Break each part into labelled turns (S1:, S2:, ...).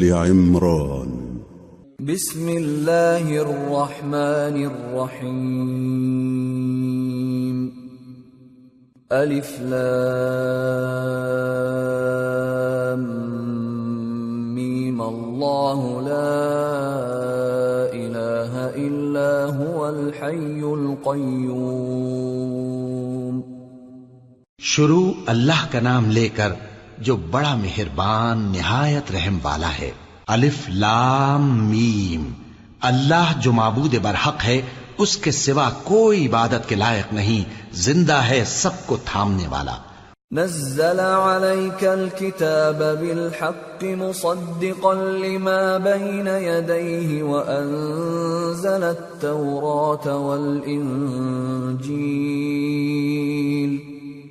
S1: آل عمران بسم اللہ الرحمن الرحیم الف لام میم اللہ لا الہ الا هو الحی القیوم
S2: شروع اللہ کا نام لے کر جو بڑا مہربان نہایت رحم والا ہے الف لام میم اللہ جو معبود برحق ہے اس کے سوا کوئی عبادت کے لائق نہیں زندہ ہے سب کو تھامنے والا
S1: نزل عليك الكتاب بالحق مصدقا لما بين يديه وأنزل التوراة والإنجيل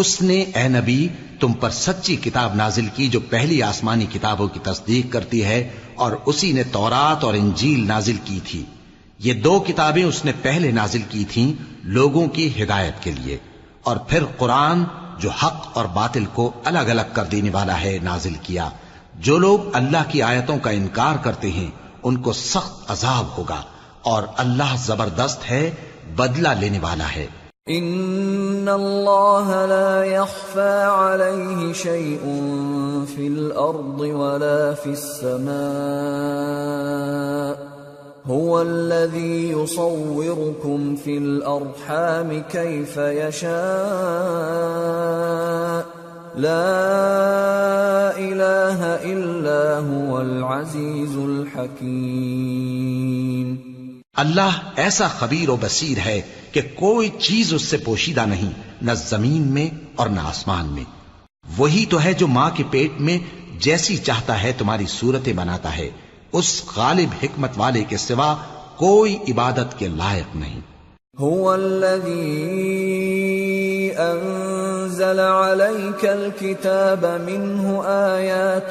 S2: اس نے اے نبی تم پر سچی کتاب نازل کی جو پہلی آسمانی کتابوں کی تصدیق کرتی ہے اور اسی نے تورات اور انجیل نازل کی تھی یہ دو کتابیں اس نے پہلے نازل کی تھیں لوگوں کی ہدایت کے لیے اور پھر قرآن جو حق اور باطل کو الگ الگ کر دینے والا ہے نازل کیا جو لوگ اللہ کی آیتوں کا انکار کرتے ہیں ان کو سخت عذاب ہوگا اور اللہ زبردست ہے بدلہ لینے والا ہے
S1: ان اللہ لا لا يخفى عليه شيء في في في الارض ولا السماء هو هو الذي يصوركم الارحام كيف يشاء الا
S2: فلزل ہکین اللہ ایسا خبیر و بصیر ہے کہ کوئی چیز اس سے پوشیدہ نہیں نہ زمین میں اور نہ آسمان میں وہی تو ہے جو ماں کے پیٹ میں جیسی چاہتا ہے تمہاری صورتیں بناتا ہے اس غالب حکمت والے کے سوا کوئی عبادت کے لائق نہیں
S1: هو الذي عليك الكتاب منه آيات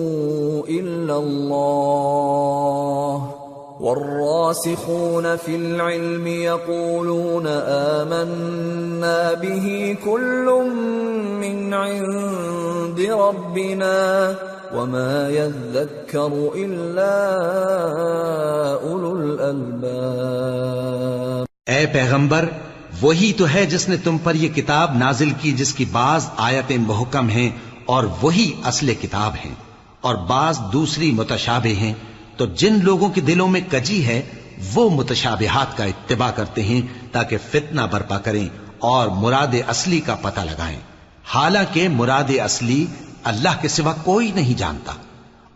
S1: إلا الله والراسخون في العلم يقولون آمنا به كل من عند ربنا وما يذكر إلا أولو الألباب
S2: اے پیغمبر وہی تو ہے جس نے تم پر یہ کتاب نازل کی جس کی بعض آیتیں محکم ہیں اور وہی اصل کتاب ہیں اور بعض دوسری متشابہ ہیں تو جن لوگوں کے دلوں میں کجی ہے وہ متشابہات کا اتباع کرتے ہیں تاکہ فتنہ برپا کریں اور مراد اصلی کا پتہ لگائیں حالانکہ مراد اصلی اللہ کے سوا کوئی نہیں جانتا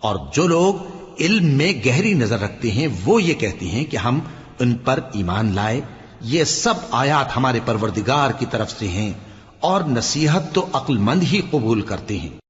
S2: اور جو لوگ علم میں گہری نظر رکھتے ہیں وہ یہ کہتے ہیں کہ ہم ان پر ایمان لائے یہ سب آیات ہمارے پروردگار کی طرف سے ہیں اور نصیحت تو عقل مند ہی قبول کرتے ہیں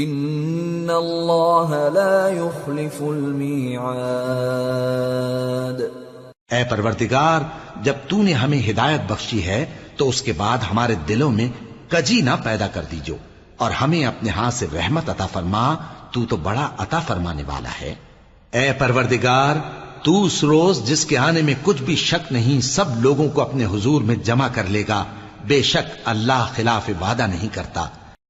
S2: ان اللہ لا يخلف المیعاد اے پروردگار جب نے ہمیں ہدایت بخشی ہے تو اس کے بعد ہمارے دلوں میں کجی نہ پیدا کر دیجو اور ہمیں اپنے ہاتھ سے رحمت عطا فرما تو بڑا عطا فرمانے والا ہے اے پروردگار تو اس روز جس کے آنے میں کچھ بھی شک نہیں سب لوگوں کو اپنے حضور میں جمع کر لے گا بے شک اللہ خلاف وعدہ نہیں کرتا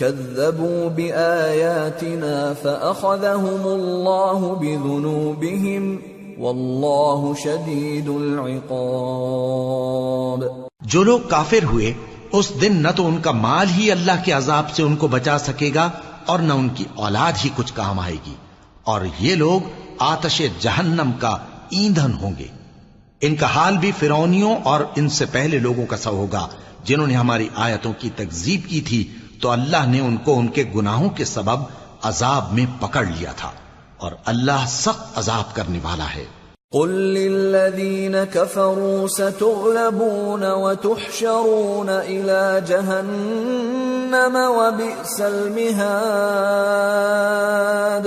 S1: جو
S2: لوگ کافر ہوئے اس دن نہ تو ان کا مال ہی اللہ کے عذاب سے ان کو بچا سکے گا اور نہ ان کی اولاد ہی کچھ کام آئے گی اور یہ لوگ آتش جہنم کا ایندھن ہوں گے ان کا حال بھی فرونیوں اور ان سے پہلے لوگوں کا سا ہوگا جنہوں نے ہماری آیتوں کی تکزیب کی تھی تو اللہ نے ان کو ان کے گناہوں کے سبب عذاب میں پکڑ لیا تھا اور اللہ سخت عذاب کرنے والا ہے
S1: قل للذین کفروا ستغلبون وتحشرون الى جہنم وبئس المہاد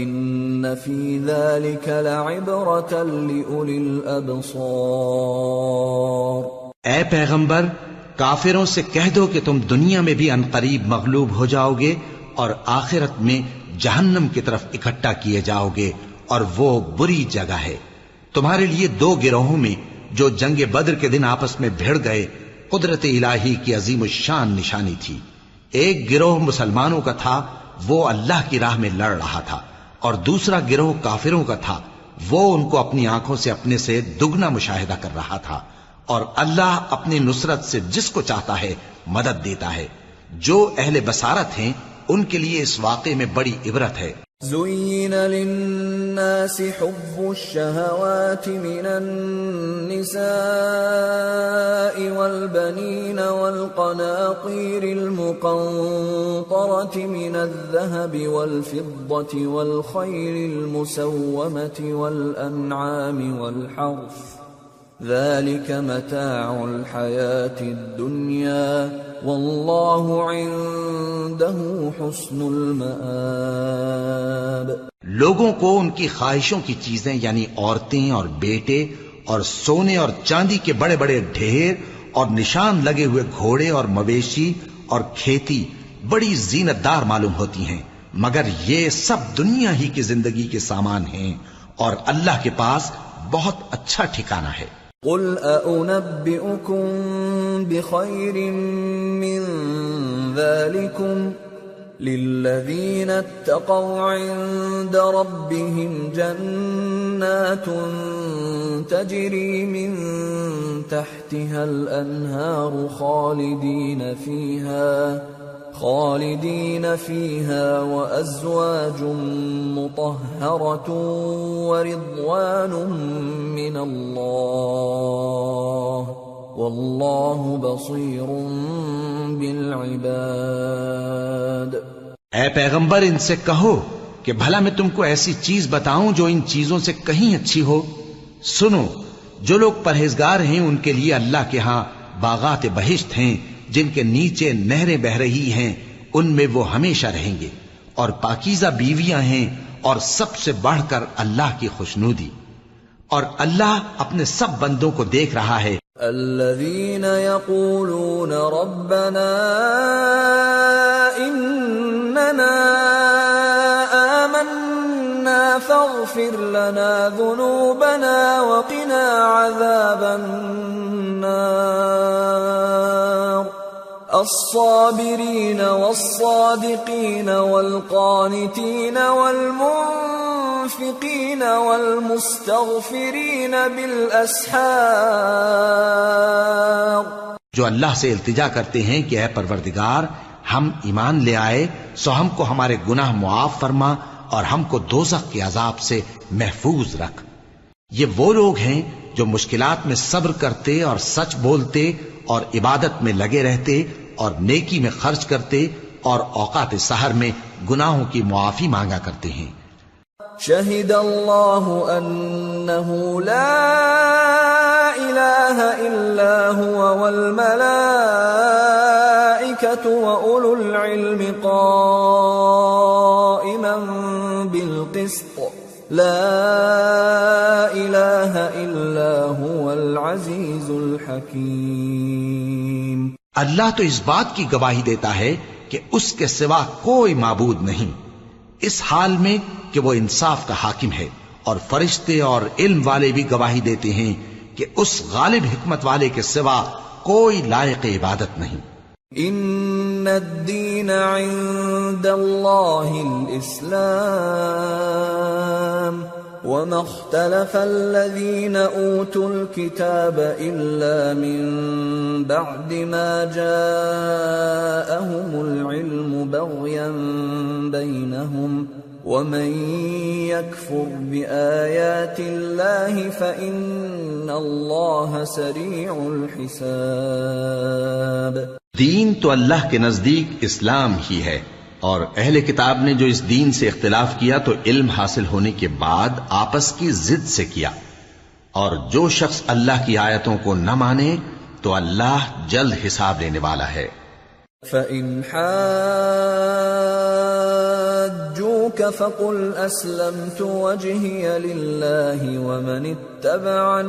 S1: ان فی الابصار
S2: اے پیغمبر کافروں سے کہہ دو کہ تم دنیا میں بھی ان قریب مغلوب ہو جاؤ گے اور آخرت میں جہنم کی طرف اکٹھا کیے جاؤ گے اور وہ بری جگہ ہے تمہارے لیے دو گروہوں میں جو جنگ بدر کے دن آپس میں بھیڑ گئے قدرت الہی کی عظیم الشان نشانی تھی ایک گروہ مسلمانوں کا تھا وہ اللہ کی راہ میں لڑ رہا تھا اور دوسرا گروہ کافروں کا تھا وہ ان کو اپنی آنکھوں سے اپنے سے دگنا مشاہدہ کر رہا تھا اور اللہ اپنی نصرت سے جس کو چاہتا ہے مدد دیتا ہے جو اہل بسارت ہیں ان کے لیے اس واقعے میں بڑی عبرت ہے
S1: زين للناس حب الشهوات من النساء والبنين والقناقير المقنطرة من الذهب والفضة والخير المسومة والأنعام والحرث لوگوں
S2: کو ان کی خواہشوں کی چیزیں یعنی عورتیں اور بیٹے اور سونے اور چاندی کے بڑے بڑے ڈھیر اور نشان لگے ہوئے گھوڑے اور مویشی اور کھیتی بڑی زینت دار معلوم ہوتی ہیں مگر یہ سب دنیا ہی کی زندگی کے سامان ہیں اور اللہ کے پاس بہت اچھا ٹھکانہ ہے
S1: قل أأنبئكم بخير من ذلكم للذين اتقوا عند ربهم جنات تجري من تحتها الأنهار خالدين فيها خالدین فیہا وازواج مطہرت ورضوان من اللہ واللہ بصیر
S2: بالعباد اے پیغمبر ان سے کہو کہ بھلا میں تم کو ایسی چیز بتاؤں جو ان چیزوں سے کہیں اچھی ہو سنو جو لوگ پرہیزگار ہیں ان کے لیے اللہ کے ہاں باغات بہشت ہیں جن کے نیچے نہریں بہ رہی ہیں ان میں وہ ہمیشہ رہیں گے اور پاکیزہ بیویاں ہیں اور سب سے بڑھ کر اللہ کی خوشنودی اور اللہ اپنے سب بندوں کو دیکھ رہا ہے
S1: الذين يقولون ربنا اننا آمنا فاغفر لنا ذنوبنا وقنا عذاب النار الصابرين والصادقين والقانتين والمنفقين والمستغفرين
S2: جو اللہ سے التجا کرتے ہیں کہ اے پروردگار ہم ایمان لے آئے سو ہم کو ہمارے گناہ معاف فرما اور ہم کو دوزخ کے عذاب سے محفوظ رکھ یہ وہ لوگ ہیں جو مشکلات میں صبر کرتے اور سچ بولتے اور عبادت میں لگے رہتے اور نیکی میں خرچ کرتے اور اوقات سہر میں گناہوں کی معافی مانگا کرتے ہیں
S1: شہد اللہ لا الہ الا ہوا اللہ اللہ بال پس
S2: اللہ تو اس بات کی گواہی دیتا ہے کہ اس کے سوا کوئی معبود نہیں اس حال میں کہ وہ انصاف کا حاکم ہے اور فرشتے اور علم والے بھی گواہی دیتے ہیں کہ اس غالب حکمت والے کے سوا کوئی لائق عبادت نہیں
S1: ان الدین عند اللہ الاسلام مختلف اللہ ات ال کی تب علم بہین ویت اللہ فن اللہ سری الب
S2: دین تو اللہ کے نزدیک اسلام ہی ہے اور اہل کتاب نے جو اس دین سے اختلاف کیا تو علم حاصل ہونے کے بعد آپس کی ضد سے کیا اور جو شخص اللہ کی آیتوں کو نہ مانے تو اللہ جلد حساب لینے والا ہے
S1: فَإِنْ حَاجُّوكَ فَقُلْ أَسْلَمْتُ وَجْهِيَ لِلَّهِ وَمَنِ اتَّبَعَنِ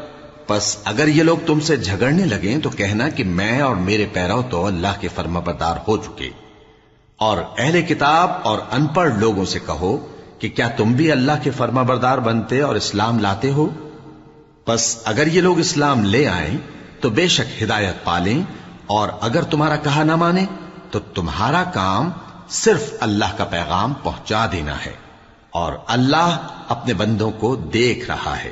S2: پس اگر یہ لوگ تم سے جھگڑنے لگیں تو کہنا کہ میں اور میرے پیرو تو اللہ کے فرما بردار ہو چکے اور اہل کتاب اور ان پڑھ لوگوں سے کہو کہ کیا تم بھی اللہ کے فرما بردار بنتے اور اسلام لاتے ہو بس اگر یہ لوگ اسلام لے آئیں تو بے شک ہدایت پالیں اور اگر تمہارا کہا نہ مانے تو تمہارا کام صرف اللہ کا پیغام پہنچا دینا ہے اور اللہ اپنے بندوں کو دیکھ رہا ہے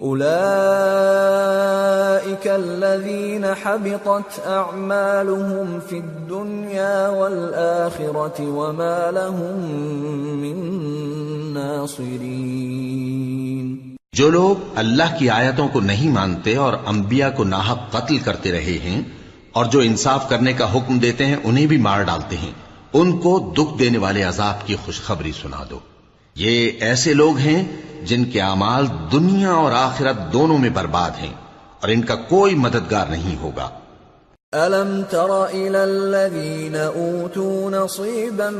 S2: جو لوگ اللہ کی آیتوں کو نہیں مانتے اور انبیاء کو ناحق قتل کرتے رہے ہیں اور جو انصاف کرنے کا حکم دیتے ہیں انہیں بھی مار ڈالتے ہیں ان کو دکھ دینے والے عذاب کی خوشخبری سنا دو یہ ایسے لوگ ہیں جن کے اعمال دنیا اور آخرت دونوں میں برباد ہیں اور ان کا کوئی مددگار نہیں ہوگا
S1: أَلَمْ تَرَ إِلَى إِلَى الَّذِينَ أُوتُوا نَصِيبًا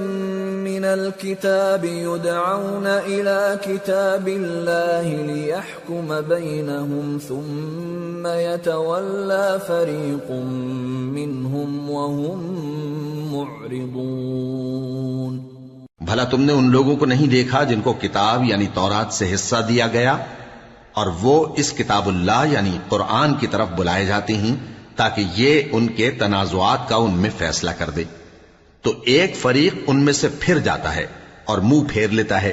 S1: الْكِتَابِ يُدْعَوْنَ كِتَابِ اللَّهِ لِيَحْكُمَ بَيْنَهُمْ ثُمَّ يَتَوَلَّى فَرِيقٌ مِّنْهُمْ وَهُمْ مُعْرِضُونَ
S2: بھلا تم نے ان لوگوں کو نہیں دیکھا جن کو کتاب یعنی تورات سے حصہ دیا گیا اور وہ اس کتاب اللہ یعنی قرآن کی طرف بلائے جاتے ہیں تاکہ یہ ان کے تنازعات کا ان میں فیصلہ کر دے تو ایک فریق ان میں سے پھر جاتا ہے اور منہ پھیر لیتا ہے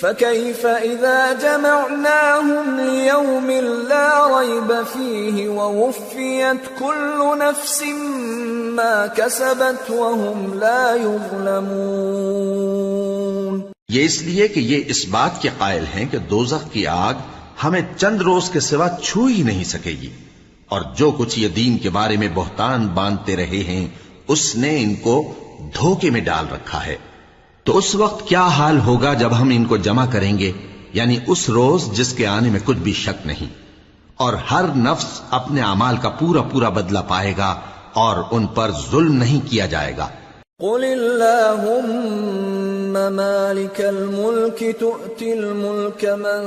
S1: فكيف إذا جمعناهم ليوم لا ريب فيه ووفيت كل نفس ما كسبت وهم لا يظلمون
S2: یہ اس لیے کہ یہ اس بات کے قائل ہیں کہ دوزخ کی آگ ہمیں چند روز کے سوا چھو ہی نہیں سکے گی اور جو کچھ یہ دین کے بارے میں بہتان باندھتے رہے ہیں اس نے ان کو دھوکے میں ڈال رکھا ہے تو اس وقت کیا حال ہوگا جب ہم ان کو جمع کریں گے یعنی اس روز جس کے آنے میں کچھ بھی شک نہیں اور ہر نفس اپنے اعمال کا پورا پورا بدلہ پائے گا اور ان پر ظلم نہیں کیا جائے گا
S1: قل مالکل الملك تؤتي الملك من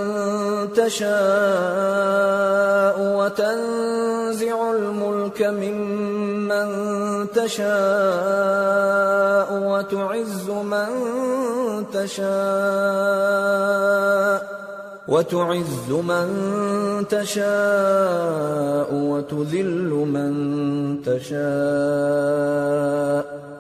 S1: تشاء وتنزع الملك ممن تشاء وتعز من تشاء وتعز من تشاء تشا من تشاء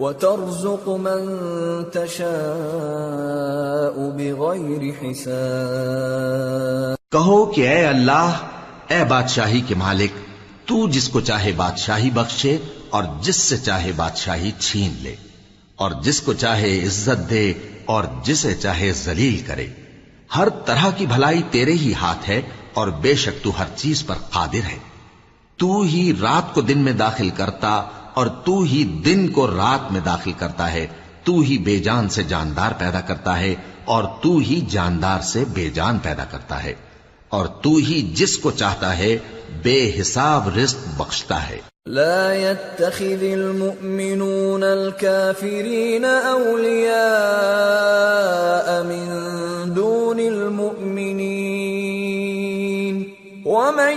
S1: کہو
S2: کہ اے اللہ اے بادشاہی کے مالک تو جس کو چاہے بادشاہی بخشے اور جس سے چاہے بادشاہی چھین لے اور جس کو چاہے عزت دے اور جسے چاہے ذلیل کرے ہر طرح کی بھلائی تیرے ہی ہاتھ ہے اور بے شک تو ہر چیز پر قادر ہے تو ہی رات کو دن میں داخل کرتا اور تو ہی دن کو رات میں داخل کرتا ہے تو ہی بے جان سے جاندار پیدا کرتا ہے اور تو ہی جاندار سے بے جان پیدا کرتا ہے اور تو ہی جس کو چاہتا ہے بے حساب رزق بخشتا ہے
S1: لا يتخذ المؤمنون الكافرين من دون المؤمنين ومن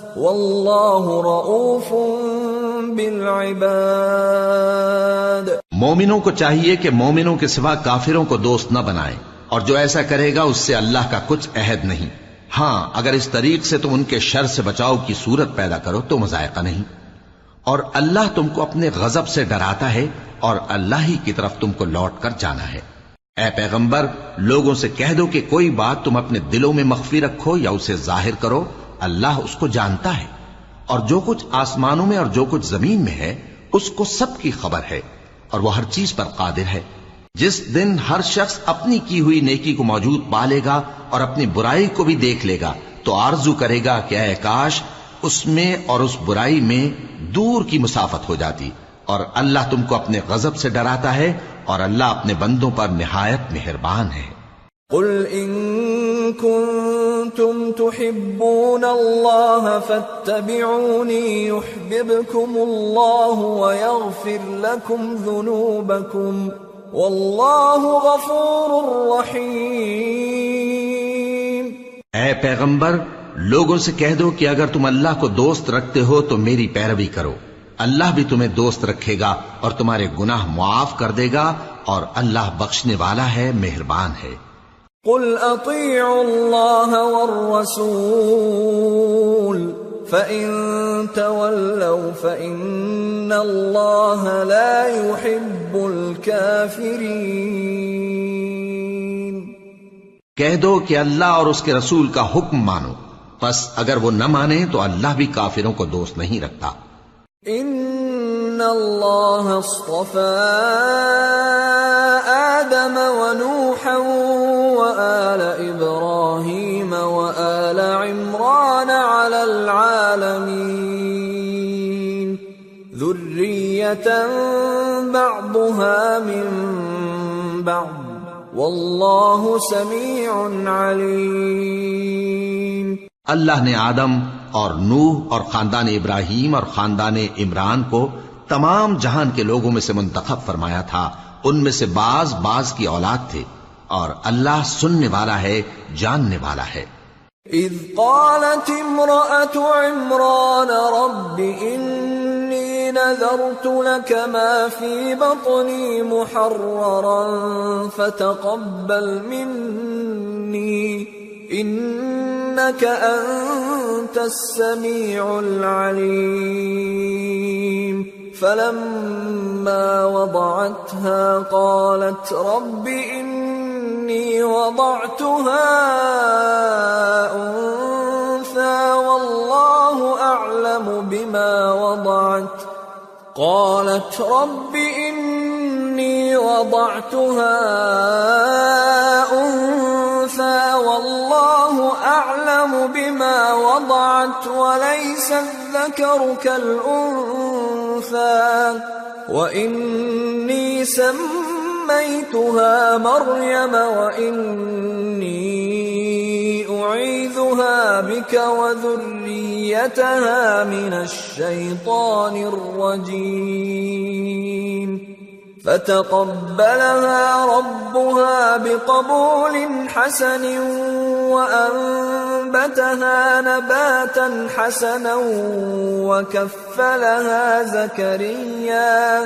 S1: بالعباد
S2: مومنوں کو چاہیے کہ مومنوں کے سوا کافروں کو دوست نہ بنائیں اور جو ایسا کرے گا اس سے اللہ کا کچھ عہد نہیں ہاں اگر اس طریق سے تم ان کے شر سے بچاؤ کی صورت پیدا کرو تو مذائقہ نہیں اور اللہ تم کو اپنے غضب سے ڈراتا ہے اور اللہ ہی کی طرف تم کو لوٹ کر جانا ہے اے پیغمبر لوگوں سے کہہ دو کہ کوئی بات تم اپنے دلوں میں مخفی رکھو یا اسے ظاہر کرو اللہ اس کو جانتا ہے اور جو کچھ آسمانوں میں اور جو کچھ زمین میں ہے اس کو سب کی خبر ہے اور وہ ہر چیز پر قادر ہے جس دن ہر شخص اپنی کی ہوئی نیکی کو موجود پا لے گا اور اپنی برائی کو بھی دیکھ لے گا تو آرزو کرے گا کہ اے کاش اس میں اور اس برائی میں دور کی مسافت ہو جاتی اور اللہ تم کو اپنے غزب سے ڈراتا ہے اور اللہ اپنے بندوں پر نہایت مہربان ہے
S1: قل ان كنتم تحبون الله فاتبعوني يحببكم الله ويغفر لكم ذنوبكم والله غفور رحيم
S2: اے پیغمبر لوگوں سے کہہ دو کہ اگر تم اللہ کو دوست رکھتے ہو تو میری پیروی کرو اللہ بھی تمہیں دوست رکھے گا اور تمہارے گناہ معاف کر دے گا اور اللہ بخشنے والا ہے مہربان ہے
S1: قل اطيعوا الله والرسول فان تولوا فان الله لا يحب الكافرين
S2: کہہ دو کہ اللہ اور اس کے رسول کا حکم مانو پس اگر وہ نہ مانے تو اللہ بھی کافروں کو دوست نہیں رکھتا
S1: ان اللہ اصطفى آدم ونوحا آل ابراہیم وآل عمران على العالمین ذریتا بعضها من بعض واللہ سمیع علیم
S2: اللہ نے آدم اور نوح اور خاندان ابراہیم اور خاندان عمران کو تمام جہان کے لوگوں میں سے منتخب فرمایا تھا ان میں سے بعض بعض کی اولاد تھے اور اللہ سننے والا ہے جاننے والا ہے
S1: اذ قالت امرأت عمران رب انی نذرت لک ما فی بطنی محررا فتقبل منی انک انت السمیع العلیم فلما وضعتها قالت رب انی إني وضعتها أنثى والله أعلم بما وضعت قالت رب إني وضعتها أنثى والله أعلم بما وضعت وليس الذكر كالأنثى وإني سمعت مئی توح می اِن تک مینشی پیجی بت کبل ابو بھی قبولی حسنی بت نتن حسن کل زكريا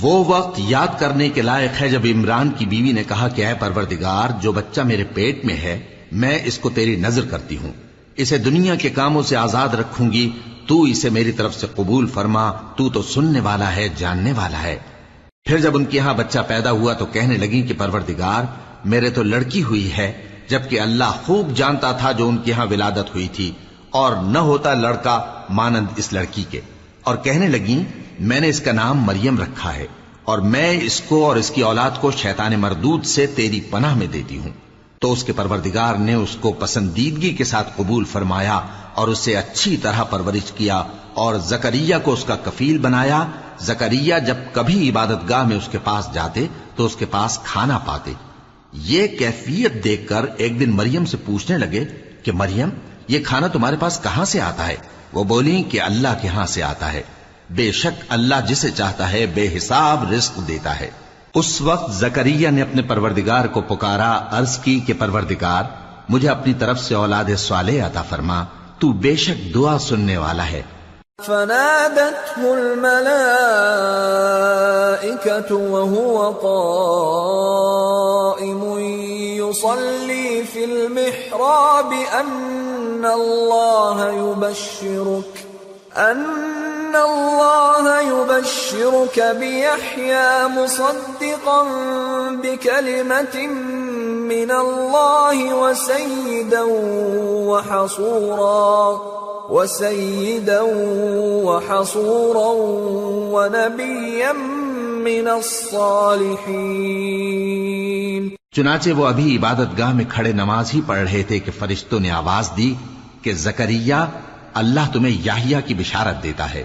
S2: وہ وقت یاد کرنے کے لائق ہے جب عمران کی بیوی نے کہا کہ اے پروردگار جو بچہ میرے پیٹ میں ہے میں اس کو تیری نظر کرتی ہوں اسے دنیا کے کاموں سے آزاد رکھوں گی تو اسے میری طرف سے قبول فرما تو تو سننے والا ہے جاننے والا ہے پھر جب ان کے ہاں بچہ پیدا ہوا تو کہنے لگی کہ پروردگار میرے تو لڑکی ہوئی ہے جبکہ اللہ خوب جانتا تھا جو ان کے ہاں ولادت ہوئی تھی اور نہ ہوتا لڑکا مانند اس لڑکی کے اور کہنے لگیں میں نے اس کا نام مریم رکھا ہے اور میں اس کو اور اس کی اولاد کو شیطان مردود سے تیری پناہ میں دیتی ہوں تو اس کے پروردگار نے اس کو پسندیدگی کے ساتھ قبول فرمایا اور اسے اچھی طرح پرورش کیا اور زکریہ کو اس کا کفیل بنایا زکریہ جب کبھی عبادت گاہ میں اس کے پاس جاتے تو اس کے پاس کھانا پاتے یہ کیفیت دیکھ کر ایک دن مریم سے پوچھنے لگے کہ مریم یہ کھانا تمہارے پاس کہاں سے آتا ہے وہ بولیں کہ اللہ کے ہاں آتا ہے بے شک اللہ جسے چاہتا ہے بے حساب رزق دیتا ہے اس وقت زکریہ نے اپنے پروردگار کو پکارا عرض کی کہ پروردگار مجھے اپنی طرف سے اولاد سوالے عطا فرما تو بے شک دعا سننے والا ہے
S1: ان اللہ ان اللہ بہ بیحیا مصدقا بکلمت من اللہ وسیدا وحصورا و وحصورا وحصور من مینسواری
S2: چنانچہ وہ ابھی عبادت گاہ میں کھڑے نماز ہی پڑھ رہے تھے کہ فرشتوں نے آواز دی کہ زکریہ اللہ تمہیں یاہیا کی بشارت دیتا ہے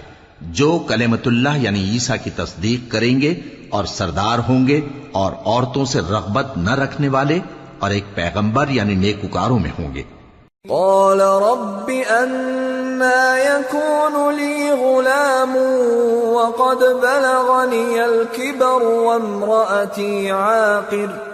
S2: جو کلمت اللہ یعنی عیسیٰ کی تصدیق کریں گے اور سردار ہوں گے اور عورتوں سے رغبت نہ رکھنے والے اور ایک پیغمبر یعنی نیکوکاروں میں ہوں گے
S1: قال رب غلام وقد الكبر عاقر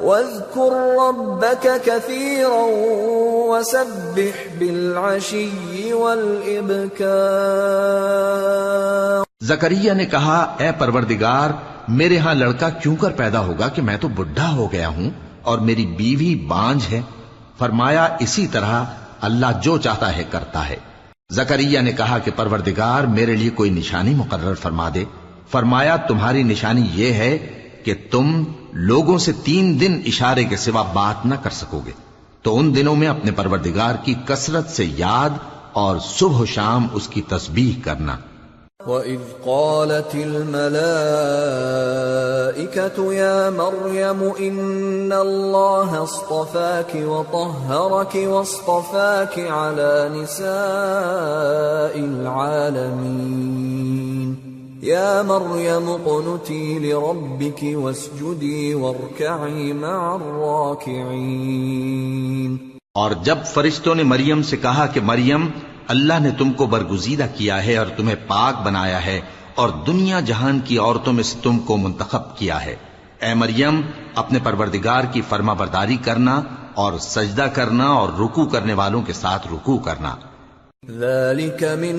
S1: زکریہ
S2: نے کہا اے پروردگار میرے ہاں لڑکا کیوں کر پیدا ہوگا کہ میں تو بڈھا ہو گیا ہوں اور میری بیوی بانج ہے فرمایا اسی طرح اللہ جو چاہتا ہے کرتا ہے زکریہ نے کہا کہ پروردگار میرے لیے کوئی نشانی مقرر فرما دے فرمایا تمہاری نشانی یہ ہے کہ تم لوگوں سے تین دن اشارے کے سوا بات نہ کر سکو گے تو ان دنوں میں اپنے پروردگار کی کثرت سے یاد اور صبح و شام اس کی تسبیح کرنا
S1: وَإِذْ قَالَتِ الْمَلَائِكَةُ يَا مَرْيَمُ إِنَّ اللَّهَ اصْطَفَاكِ وَطَهَّرَكِ وَاصْطَفَاكِ عَلَى نِسَاءِ الْعَالَمِينَ یا مریم قنتی لربک واسجدی مع الراکعین
S2: اور جب فرشتوں نے مریم سے کہا کہ مریم اللہ نے تم کو برگزیدہ کیا ہے اور تمہیں پاک بنایا ہے اور دنیا جہان کی عورتوں میں سے تم کو منتخب کیا ہے اے مریم اپنے پروردگار کی فرما برداری کرنا اور سجدہ کرنا اور رکو کرنے والوں کے ساتھ رکو کرنا من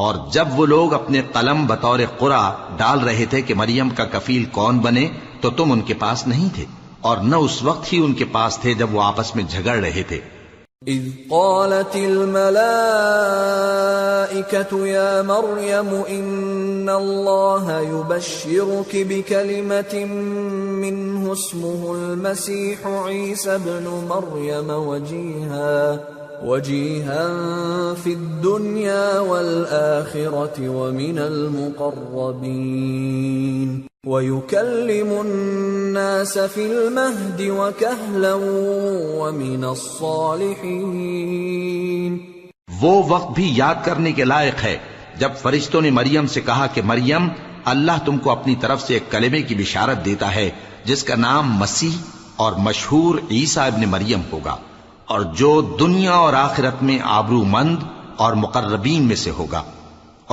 S2: اور جب وہ لوگ اپنے قلم بطور قرا ڈال رہے تھے کہ مریم کا کفیل کون بنے تو تم ان کے پاس نہیں تھے اور نہ اس وقت ہی ان کے پاس تھے جب وہ آپس میں جھگڑ رہے تھے
S1: اذ قالت الملائکت یا مریم ان اللہ یبشرک بکلمت منہ اسمہ المسیح عیسی بن مریم وجیہاں وَجِيهًا فِي الدُّنْيَا وَالْآخِرَةِ وَمِنَ الْمُقَرَّبِينَ وَيُكَلِّمُ النَّاسَ فِي الْمَهْدِ وَكَهْلًا وَمِنَ الصَّالِحِينَ
S2: وہ وقت بھی یاد کرنے کے لائق ہے جب فرشتوں نے مریم سے کہا کہ مریم اللہ تم کو اپنی طرف سے ایک کلمے کی بشارت دیتا ہے جس کا نام مسیح اور مشہور عیسیٰ ابن مریم ہوگا اور جو دنیا اور آخرت میں آبرو مند اور مقربین میں سے ہوگا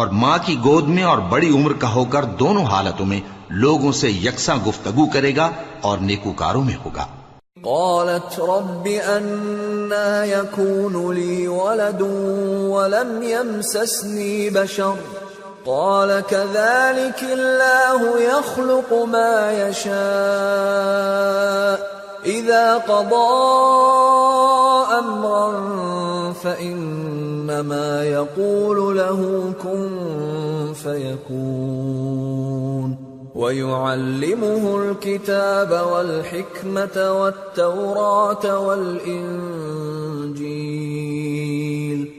S2: اور ماں کی گود میں اور بڑی عمر کا ہو کر دونوں حالتوں میں لوگوں سے یکساں گفتگو کرے گا اور نیکوکاروں میں ہوگا
S1: قالت رب يكون لي ولد ولم يمسسني بشر قال كذلك الله يخلق ما يشاء اذا قضى امرا فانما يقول له كن فيكون ويعلمه الكتاب والحكمة والتوراة والانجيل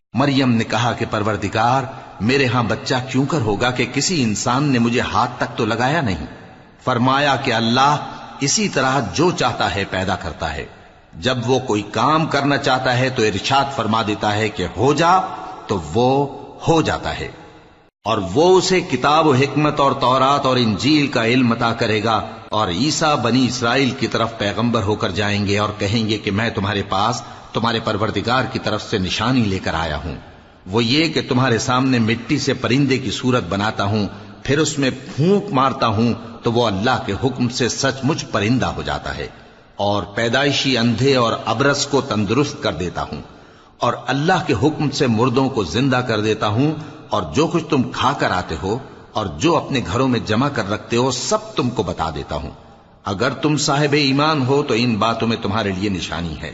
S2: مریم نے کہا کہ پروردگار میرے ہاں بچہ کیوں کر ہوگا کہ کسی انسان نے مجھے ہاتھ تک تو لگایا نہیں فرمایا کہ اللہ اسی طرح جو چاہتا ہے پیدا کرتا ہے جب وہ کوئی کام کرنا چاہتا ہے تو ارشاد فرما دیتا ہے کہ ہو جا تو وہ ہو جاتا ہے اور وہ اسے کتاب و حکمت اور تورات اور انجیل کا علم عطا کرے گا اور عیسیٰ بنی اسرائیل کی طرف پیغمبر ہو کر جائیں گے اور کہیں گے کہ میں تمہارے پاس تمہارے پروردگار کی طرف سے نشانی لے کر آیا ہوں وہ یہ کہ تمہارے سامنے مٹی سے پرندے کی صورت بناتا ہوں پھر اس میں پھونک مارتا ہوں تو وہ اللہ کے حکم سے سچ مچ پرندہ ہو جاتا ہے اور پیدائشی اندھے اور ابرس کو تندرست کر دیتا ہوں اور اللہ کے حکم سے مردوں کو زندہ کر دیتا ہوں اور جو کچھ تم کھا کر آتے ہو اور جو اپنے گھروں میں جمع کر رکھتے ہو سب تم کو بتا دیتا ہوں اگر تم صاحب ایمان ہو تو ان باتوں میں تمہارے لیے نشانی ہے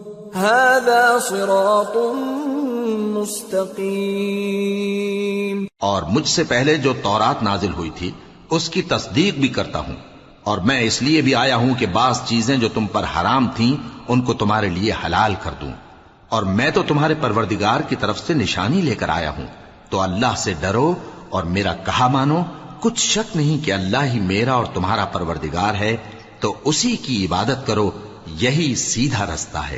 S1: هذا صراط
S2: اور مجھ سے پہلے جو تورات نازل ہوئی تھی اس کی تصدیق بھی کرتا ہوں اور میں اس لیے بھی آیا ہوں کہ بعض چیزیں جو تم پر حرام تھیں ان کو تمہارے لیے حلال کر دوں اور میں تو تمہارے پروردگار کی طرف سے نشانی لے کر آیا ہوں تو اللہ سے ڈرو اور میرا کہا مانو کچھ شک نہیں کہ اللہ ہی میرا اور تمہارا پروردگار ہے تو اسی کی عبادت کرو یہی سیدھا رستہ ہے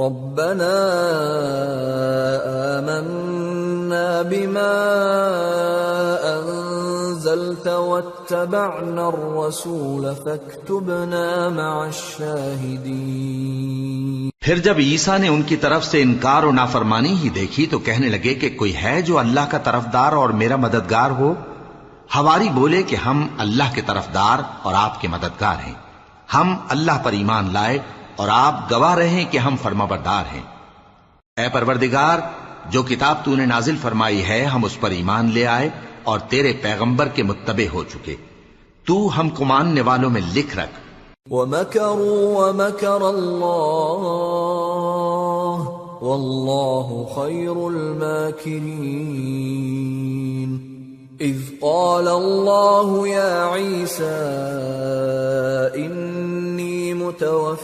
S1: ربنا آمنا بما واتبعنا الرسول فاكتبنا مع الشاهدين
S2: پھر جب عیسیٰ نے ان کی طرف سے انکار اور نافرمانی ہی دیکھی تو کہنے لگے کہ کوئی ہے جو اللہ کا طرفدار اور میرا مددگار ہو ہواری بولے کہ ہم اللہ کے طرفدار اور آپ کے مددگار ہیں ہم اللہ پر ایمان لائے اور آپ گواہ رہیں کہ ہم فرما بردار ہیں اے پروردگار جو کتاب تو نے نازل فرمائی ہے ہم اس پر ایمان لے آئے اور تیرے پیغمبر کے متبع ہو چکے تو ہم کو ماننے والوں میں لکھ رکھ
S1: وَمَكَرُوا وَمَكَرَ اللَّهُ وَاللَّهُ خَيْرُ الْمَاكِرِينَ اِذْ قَالَ اللَّهُ يَا عِيْسَا اِنِّي متوف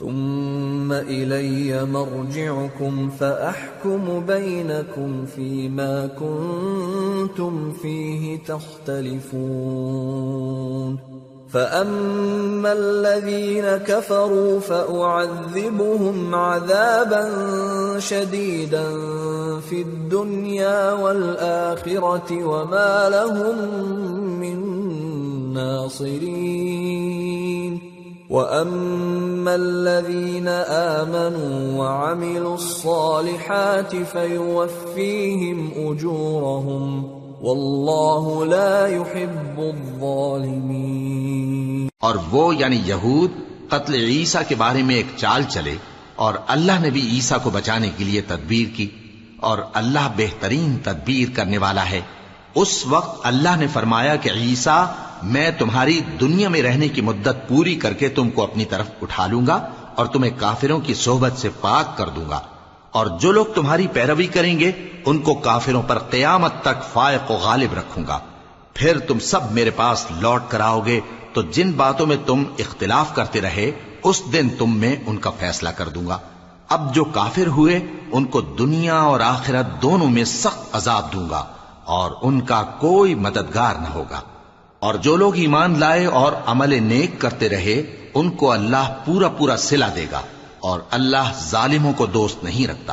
S1: ثم مرجعكم بينكم فيما كنتم فيه تختلفون کمبئی الذين كفروا فون عذابا شديدا في الدنيا بوب وما لهم من ناصرين اور
S2: وہ یعنی یہود قتل عیسیٰ کے بارے میں ایک چال چلے اور اللہ نے بھی عیسیٰ کو بچانے کے لیے تدبیر کی اور اللہ بہترین تدبیر کرنے والا ہے اس وقت اللہ نے فرمایا کہ عیسیٰ میں تمہاری دنیا میں رہنے کی مدت پوری کر کے تم کو اپنی طرف اٹھا لوں گا اور تمہیں کافروں کی صحبت سے پاک کر دوں گا اور جو لوگ تمہاری پیروی کریں گے ان کو کافروں پر قیامت تک فائق و غالب رکھوں گا پھر تم سب میرے پاس لوٹ کر آؤ گے تو جن باتوں میں تم اختلاف کرتے رہے اس دن تم میں ان کا فیصلہ کر دوں گا اب جو کافر ہوئے ان کو دنیا اور آخرت دونوں میں سخت عذاب دوں گا اور ان کا کوئی مددگار نہ ہوگا اور جو لوگ ایمان لائے اور عمل نیک کرتے رہے ان کو اللہ پورا پورا سلا دے گا اور اللہ ظالموں کو دوست نہیں رکھتا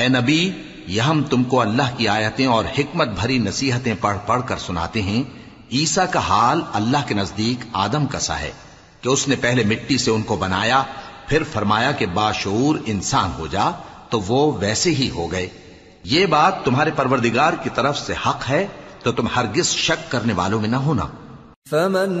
S2: اے نبی یہ ہم تم کو اللہ کی آیتیں اور حکمت بھری نصیحتیں پڑھ پڑھ کر سناتے ہیں عیسا کا حال اللہ کے نزدیک آدم کا سا ہے کہ اس نے پہلے مٹی سے ان کو بنایا پھر فرمایا کہ باشعور انسان ہو جا تو وہ ویسے ہی ہو گئے یہ بات تمہارے پروردگار کی طرف سے حق ہے تو تم ہرگز شک کرنے والوں میں نہ ہونا
S1: فمن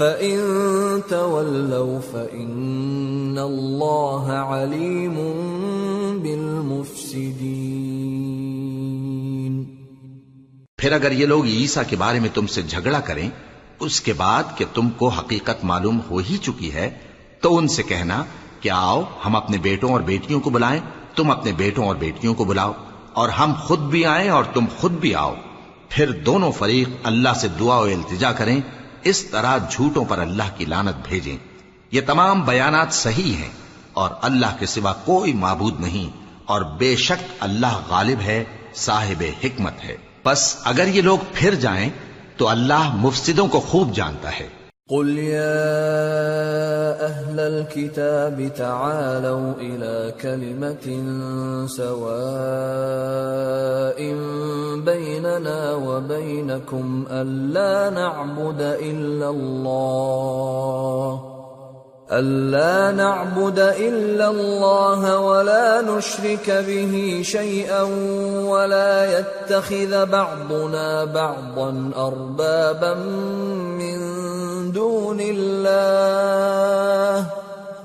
S1: فَإِن تَوَلَّوْا فَإِنَّ اللَّهَ عَلِيمٌ بِالْمُفْسِدِينَ
S2: پھر اگر یہ لوگ عیسیٰ کے بارے میں تم سے جھگڑا کریں اس کے بعد کہ تم کو حقیقت معلوم ہو ہی چکی ہے تو ان سے کہنا کہ آؤ ہم اپنے بیٹوں اور بیٹیوں کو بلائیں تم اپنے بیٹوں اور بیٹیوں کو بلاؤ اور ہم خود بھی آئیں اور تم خود بھی آؤ پھر دونوں فریق اللہ سے دعا و التجا کریں اس طرح جھوٹوں پر اللہ کی لانت بھیجیں یہ تمام بیانات صحیح ہیں اور اللہ کے سوا کوئی معبود نہیں اور بے شک اللہ غالب ہے صاحب حکمت ہے بس اگر یہ لوگ پھر جائیں تو اللہ مفسدوں کو خوب جانتا ہے
S1: قل يا أهل الكتاب تعالوا إلى كلمة سواء بيننا وبينكم ألا نعبد إلا اللَّهَ اللہ نعبد الا اللہ ولا نشرك به شیئا ولا يتخذ بعضنا بعضا اربابا من دون اللہ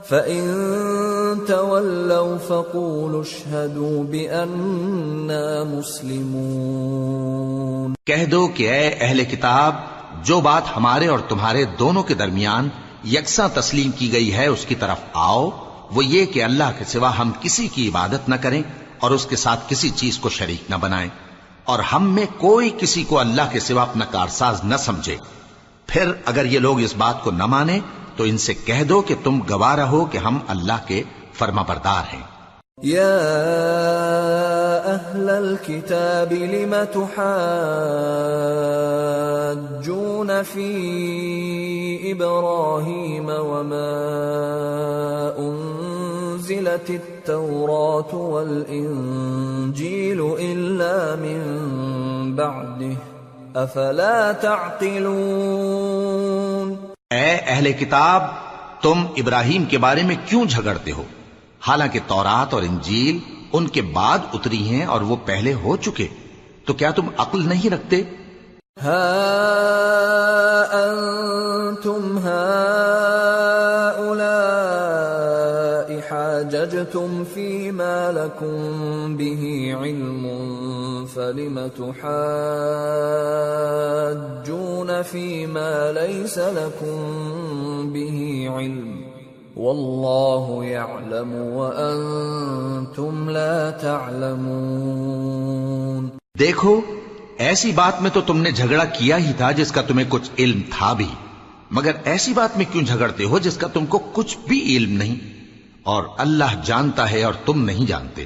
S1: فَإِن تَوَلَّوْ فَقُولُ اشْهَدُوا بِأَنَّا مُسْلِمُونَ
S2: کہہ دو کہ اے اہل کتاب جو بات ہمارے اور تمہارے دونوں کے درمیان یکساں تسلیم کی گئی ہے اس کی طرف آؤ وہ یہ کہ اللہ کے سوا ہم کسی کی عبادت نہ کریں اور اس کے ساتھ کسی چیز کو شریک نہ بنائیں اور ہم میں کوئی کسی کو اللہ کے سوا اپنا کارساز نہ سمجھے پھر اگر یہ لوگ اس بات کو نہ مانیں تو ان سے کہہ دو کہ تم گوا رہو کہ ہم اللہ کے فرما بردار ہیں
S1: أهل الكتاب لم تحاجون في إبراهيم وما أنزلت التوراة والإنجيل إلا من بعده أفلا تعقلون
S2: اے اہل کتاب تم ابراہیم کے بارے میں کیوں جھگڑتے ہو حالانکہ تورات اور انجیل ان کے بعد اتری ہیں اور وہ پہلے ہو چکے تو کیا تم عقل نہیں رکھتے ہا انتم تم
S1: حاججتم فيما لكم به علم فلم تحاجون ليس لكم به علم
S2: دیکھو ایسی بات میں تو تم نے جھگڑا کیا ہی تھا جس کا تمہیں کچھ علم تھا بھی مگر ایسی بات میں کیوں جھگڑتے ہو جس کا تم کو کچھ بھی علم نہیں اور اللہ جانتا ہے اور تم نہیں جانتے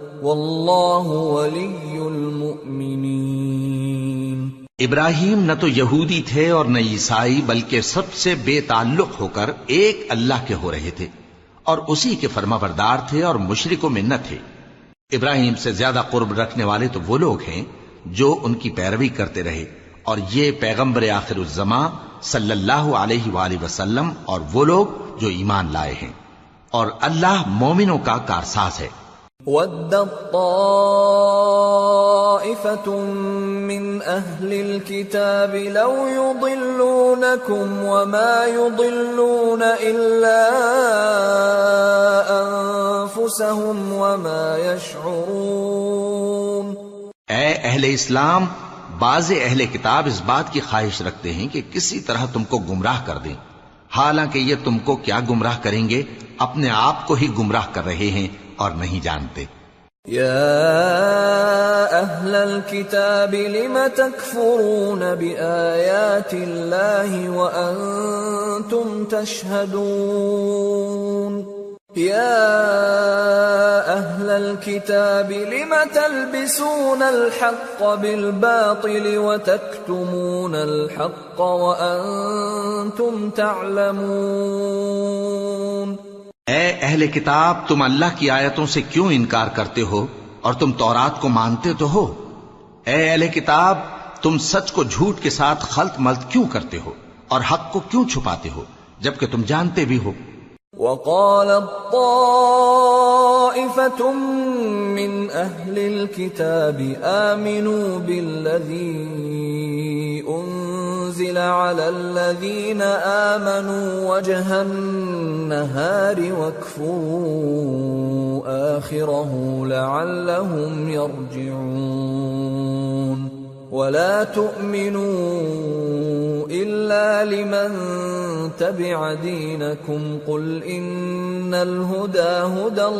S1: واللہ ولی المؤمنین
S2: ابراہیم نہ تو یہودی تھے اور نہ عیسائی بلکہ سب سے بے تعلق ہو کر ایک اللہ کے ہو رہے تھے اور اسی کے فرما بردار تھے اور مشرکوں میں نہ تھے ابراہیم سے زیادہ قرب رکھنے والے تو وہ لوگ ہیں جو ان کی پیروی کرتے رہے اور یہ پیغمبر آخر الزما صلی اللہ علیہ وآلہ وسلم اور وہ لوگ جو ایمان لائے ہیں اور اللہ مومنوں کا کارساز ہے
S1: اے اہل
S2: اسلام بعض اہل کتاب اس بات کی خواہش رکھتے ہیں کہ کسی طرح تم کو گمراہ کر دیں حالانکہ یہ تم کو کیا گمراہ کریں گے اپنے آپ کو ہی گمراہ کر رہے ہیں اور نہیں جانتے
S1: یا اہل الكتاب لم تکفرون بآیات اللہ وانتم تشہدون يا اہل الكتاب لم تلبسون الحق بالباطل وتكتمون الحق وانتم تعلمون
S2: اے اہل کتاب تم اللہ کی آیتوں سے کیوں انکار کرتے ہو اور تم تورات کو مانتے تو ہو اے اہل کتاب تم سچ کو جھوٹ کے ساتھ خلط ملت کیوں کرتے ہو اور حق کو کیوں چھپاتے ہو جبکہ تم جانتے بھی ہو
S1: انزل على الذين وجه النهار واكفروا لعلهم يرجعون ولا تؤمنوا منوجن لمن تبع دينكم قل مینو الهدى هدى کل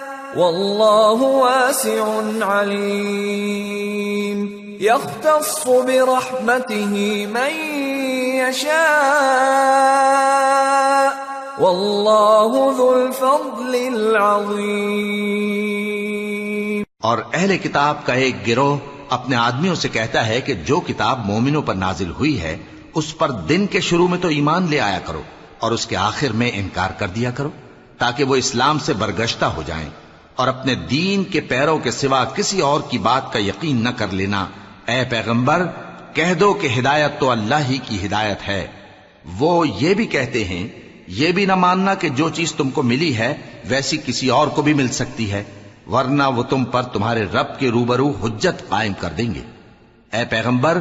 S1: واسع برحمته من ذو الفضل
S2: اور اہل کتاب کا ایک گروہ اپنے آدمیوں سے کہتا ہے کہ جو کتاب مومنوں پر نازل ہوئی ہے اس پر دن کے شروع میں تو ایمان لے آیا کرو اور اس کے آخر میں انکار کر دیا کرو تاکہ وہ اسلام سے برگشتہ ہو جائیں اور اپنے دین کے پیروں کے سوا کسی اور کی بات کا یقین نہ کر لینا اے پیغمبر کہہ دو کہ ہدایت تو اللہ ہی کی ہدایت ہے وہ یہ بھی کہتے ہیں یہ بھی نہ ماننا کہ جو چیز تم کو ملی ہے ویسی کسی اور کو بھی مل سکتی ہے ورنہ وہ تم پر تمہارے رب کے روبرو حجت قائم کر دیں گے اے پیغمبر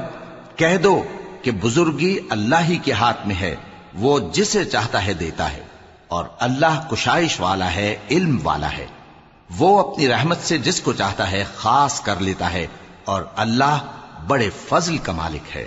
S2: کہہ دو کہ بزرگی اللہ ہی کے ہاتھ میں ہے وہ جسے چاہتا ہے دیتا ہے اور اللہ کشائش والا ہے علم والا ہے وہ اپنی رحمت سے جس کو چاہتا ہے خاص کر لیتا ہے اور اللہ بڑے فضل کا مالک ہے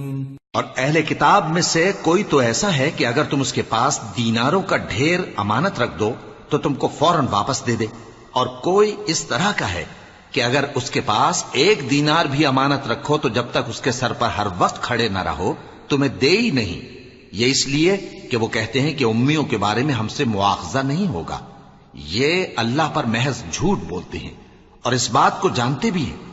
S2: اور اہل کتاب میں سے کوئی تو ایسا ہے کہ اگر تم اس کے پاس دیناروں کا ڈھیر امانت رکھ دو تو تم کو فوراً واپس دے دے اور کوئی اس طرح کا ہے کہ اگر اس کے پاس ایک دینار بھی امانت رکھو تو جب تک اس کے سر پر ہر وقت کھڑے نہ رہو تمہیں دے ہی نہیں یہ اس لیے کہ وہ کہتے ہیں کہ امیوں کے بارے میں ہم سے مواخذہ نہیں ہوگا یہ اللہ پر محض جھوٹ بولتے ہیں اور اس بات کو جانتے بھی ہیں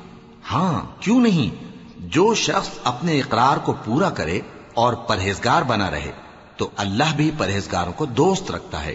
S2: ہاں کیوں نہیں جو شخص اپنے اقرار کو پورا کرے اور پرہیزگار بنا رہے تو اللہ بھی پرہیزگاروں کو دوست رکھتا ہے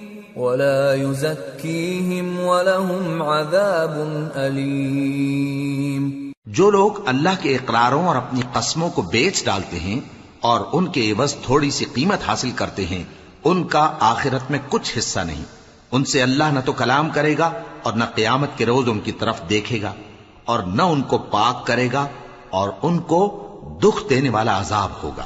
S1: ولا يزكيهم ولهم عذاب
S2: جو لوگ اللہ کے اقراروں اور اپنی قسموں کو بیچ ڈالتے ہیں اور ان کے عوض تھوڑی سی قیمت حاصل کرتے ہیں ان کا آخرت میں کچھ حصہ نہیں ان سے اللہ نہ تو کلام کرے گا اور نہ قیامت کے روز ان کی طرف دیکھے گا اور نہ ان کو پاک کرے گا اور ان کو دکھ دینے والا عذاب ہوگا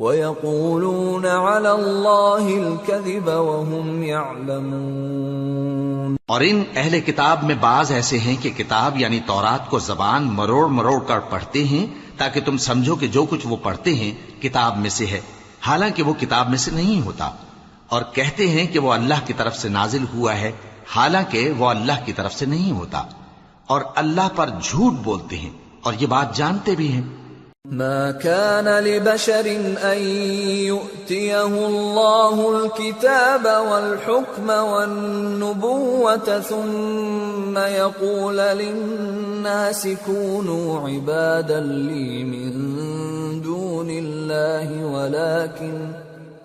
S1: اور
S2: ان اہل کتاب میں بعض ایسے ہیں کہ کتاب یعنی تورات کو زبان مروڑ مروڑ کر پڑھتے ہیں تاکہ تم سمجھو کہ جو کچھ وہ پڑھتے ہیں کتاب میں سے ہے حالانکہ وہ کتاب میں سے نہیں ہوتا اور کہتے ہیں کہ وہ اللہ کی طرف سے نازل ہوا ہے حالانکہ وہ اللہ کی طرف سے نہیں ہوتا اور اللہ پر جھوٹ بولتے ہیں اور یہ بات جانتے بھی ہیں ما
S1: كان لبشر ان يؤتيه الله الكتاب والحكم والنبوة ثم يقول للناس كونوا عبادا لي من دون الله ولكن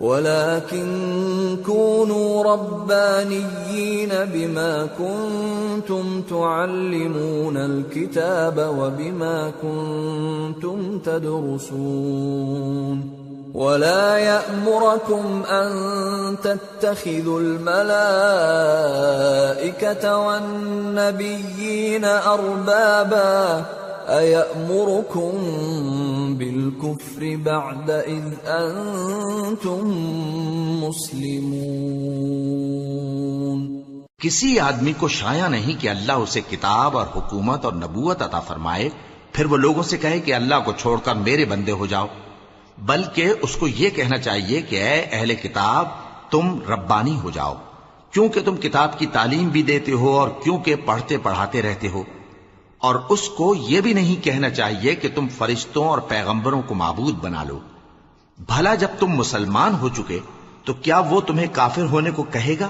S1: الكتاب وبما كنتم تدرسون ولا يأمركم أن تتخذوا الملائكة والنبيين أربابا کسی
S2: آدمی کو شایع نہیں کہ اللہ اسے کتاب اور حکومت اور نبوت عطا فرمائے پھر وہ لوگوں سے کہے کہ اللہ کو چھوڑ کر میرے بندے ہو جاؤ بلکہ اس کو یہ کہنا چاہیے کہ اے اہل کتاب تم ربانی ہو جاؤ کیونکہ تم کتاب کی تعلیم بھی دیتے ہو اور کیونکہ پڑھتے پڑھاتے رہتے ہو اور اس کو یہ بھی نہیں کہنا چاہیے کہ تم فرشتوں اور پیغمبروں کو معبود بنا لو بھلا جب تم مسلمان ہو چکے تو کیا وہ تمہیں کافر ہونے کو کہے گا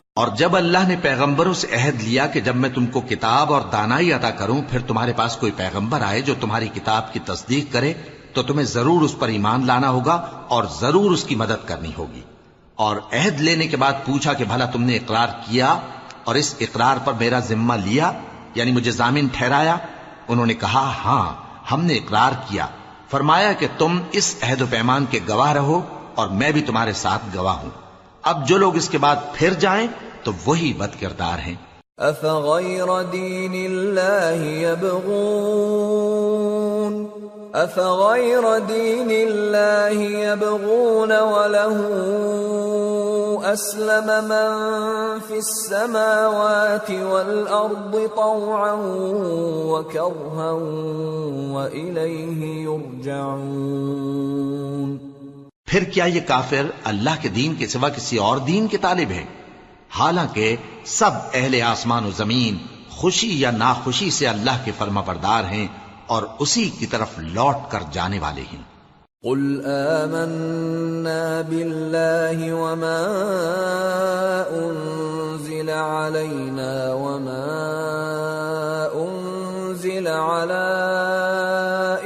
S2: اور جب اللہ نے پیغمبروں سے عہد لیا کہ جب میں تم کو کتاب اور دانائی عطا کروں پھر تمہارے پاس کوئی پیغمبر آئے جو تمہاری کتاب کی تصدیق کرے تو تمہیں ضرور اس پر ایمان لانا ہوگا اور ضرور اس کی مدد کرنی ہوگی اور عہد لینے کے بعد پوچھا کہ بھلا تم نے اقرار کیا اور اس اقرار پر میرا ذمہ لیا یعنی مجھے زامین ٹھہرایا انہوں نے کہا ہاں ہم نے اقرار کیا فرمایا کہ تم اس عہد و پیمان کے گواہ رہو اور میں بھی تمہارے ساتھ گواہ ہوں اب جو لوگ اس کے بعد پھر جائیں تو وہی بد کردار ہیں
S1: افغیر افغیر دین دین اللہ اللہ یبغون یبغون اسلم من فی السماوات والارض طوعا ہی
S2: وإلیہ یرجعون پھر کیا یہ کافر اللہ کے دین کے سوا کسی اور دین کے طالب ہیں حالانکہ سب اہل آسمان و زمین خوشی یا ناخوشی سے اللہ کے فرما بردار ہیں اور اسی کی طرف لوٹ کر جانے والے ہیں
S1: قل آمنا بالله وما انزل علينا وما انزل علينا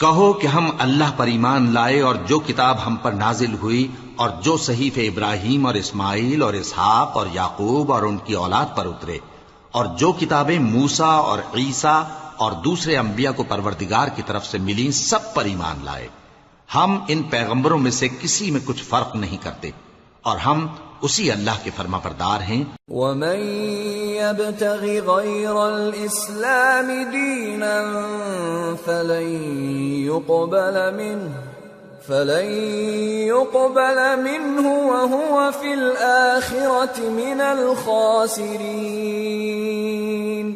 S2: کہو کہ ہم اللہ پر ایمان لائے اور جو کتاب ہم پر نازل ہوئی اور جو صحیف ابراہیم اور اسماعیل اور اسحاق اور یعقوب اور ان کی اولاد پر اترے اور جو کتابیں موسا اور عیسیٰ اور دوسرے انبیاء کو پروردگار کی طرف سے ملی سب پر ایمان لائے ہم ان پیغمبروں میں سے کسی میں کچھ فرق نہیں کرتے اور ہم اسی اللہ کے فرما پردار ہیں
S1: يَبْتَغِ غَيْرَ الْإِسْلَامِ دِينًا فَلَنْ يُقْبَلَ مِنْهُ فَلَنْ يُقْبَلَ مِنْهُ وَهُوَ فِي الْآخِرَةِ مِنَ الْخَاسِرِينَ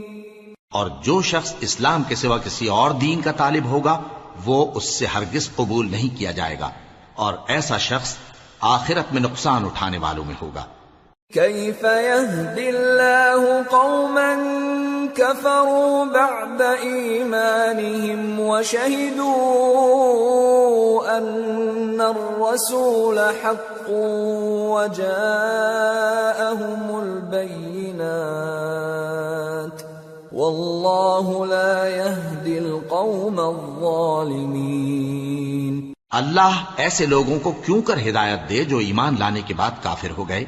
S2: اور جو شخص اسلام کے سوا کسی اور دین کا طالب ہوگا وہ اس سے ہرگز قبول نہیں کیا جائے گا اور ایسا شخص آخرت میں نقصان اٹھانے والوں میں ہوگا كيف
S1: يهدي الله قوما كفروا بعد إيمانهم وشهدوا أن الرسول حق وجاءهم البينات والله لا يهدي
S2: القوم الظالمين اللہ ایسے لوگوں کو کیوں کر ہدایت دے جو ایمان لانے کے بعد کافر ہو گئے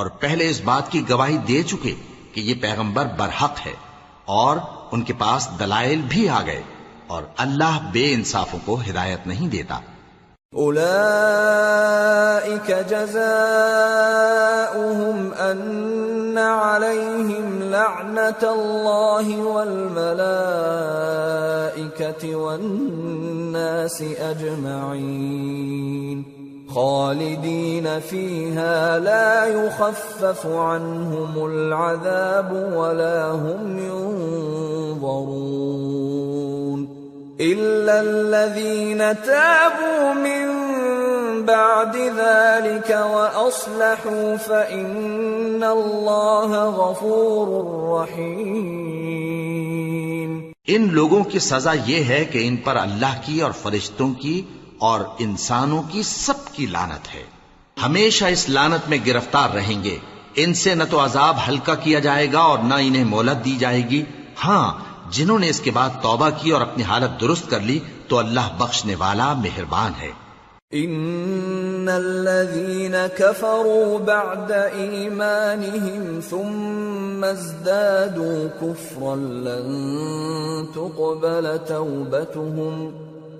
S2: اور پہلے اس بات کی گواہی دے چکے کہ یہ پیغمبر برحق ہے اور ان کے پاس دلائل بھی آ گئے اور اللہ بے انصافوں کو ہدایت نہیں دیتا
S1: اولئیک جزاؤہم ان علیہم لعنت اللہ والملائکت والناس اجمعین خالدین فیہا لا يخفف عنہم العذاب ولا هم ينظرون الا الذين تابوا من بعد ذلك واصلحوا فإن الله غفور رحیم
S2: ان لوگوں کی سزا یہ ہے کہ ان پر اللہ کی اور فرشتوں کی اور انسانوں کی سب کی لانت ہے ہمیشہ اس لانت میں گرفتار رہیں گے ان سے نہ تو عذاب ہلکا کیا جائے گا اور نہ انہیں مولت دی جائے گی ہاں جنہوں نے اس کے بعد توبہ کی اور اپنی حالت درست کر لی تو اللہ بخشنے والا مہربان ہے
S1: ان الذين كفروا بعد ايمانهم ثم ازدادوا كفرا لن تقبل توبتهم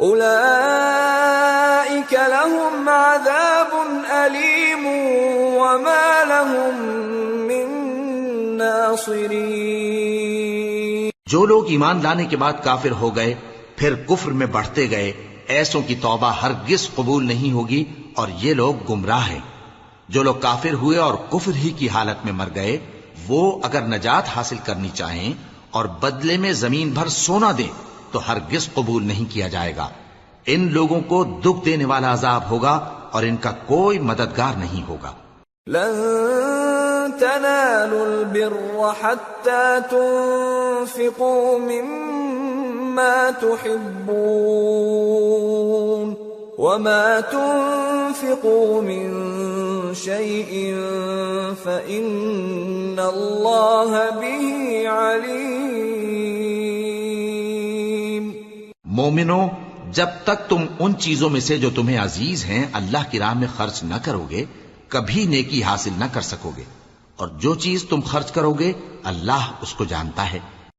S1: جو لوگ
S2: ایمان لانے کے بعد کافر ہو گئے پھر کفر میں بڑھتے گئے ایسوں کی توبہ ہر گس قبول نہیں ہوگی اور یہ لوگ گمراہ ہیں جو لوگ کافر ہوئے اور کفر ہی کی حالت میں مر گئے وہ اگر نجات حاصل کرنی چاہیں اور بدلے میں زمین بھر سونا دیں تو ہرگز قبول نہیں کیا جائے گا ان لوگوں کو دکھ دینے والا عذاب ہوگا اور ان کا کوئی مددگار نہیں ہوگا
S1: لن وما تنفقوا من شيء فإن الله به عليم
S2: مومنو جب تک تم ان چیزوں میں سے جو تمہیں عزیز ہیں اللہ کی راہ میں خرچ نہ کرو گے کبھی نیکی حاصل نہ کر سکو گے اور جو چیز تم خرچ کرو گے اللہ اس کو جانتا ہے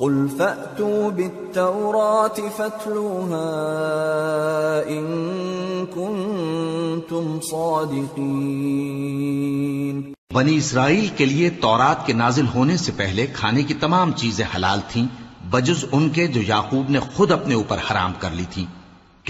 S1: قل فأتوا بالتوراة فاتلوها إن كنتم صادقين
S2: بنی اسرائیل کے لیے تورات کے نازل ہونے سے پہلے کھانے کی تمام چیزیں حلال تھیں بجز ان کے جو یعقوب نے خود اپنے اوپر حرام کر لی تھی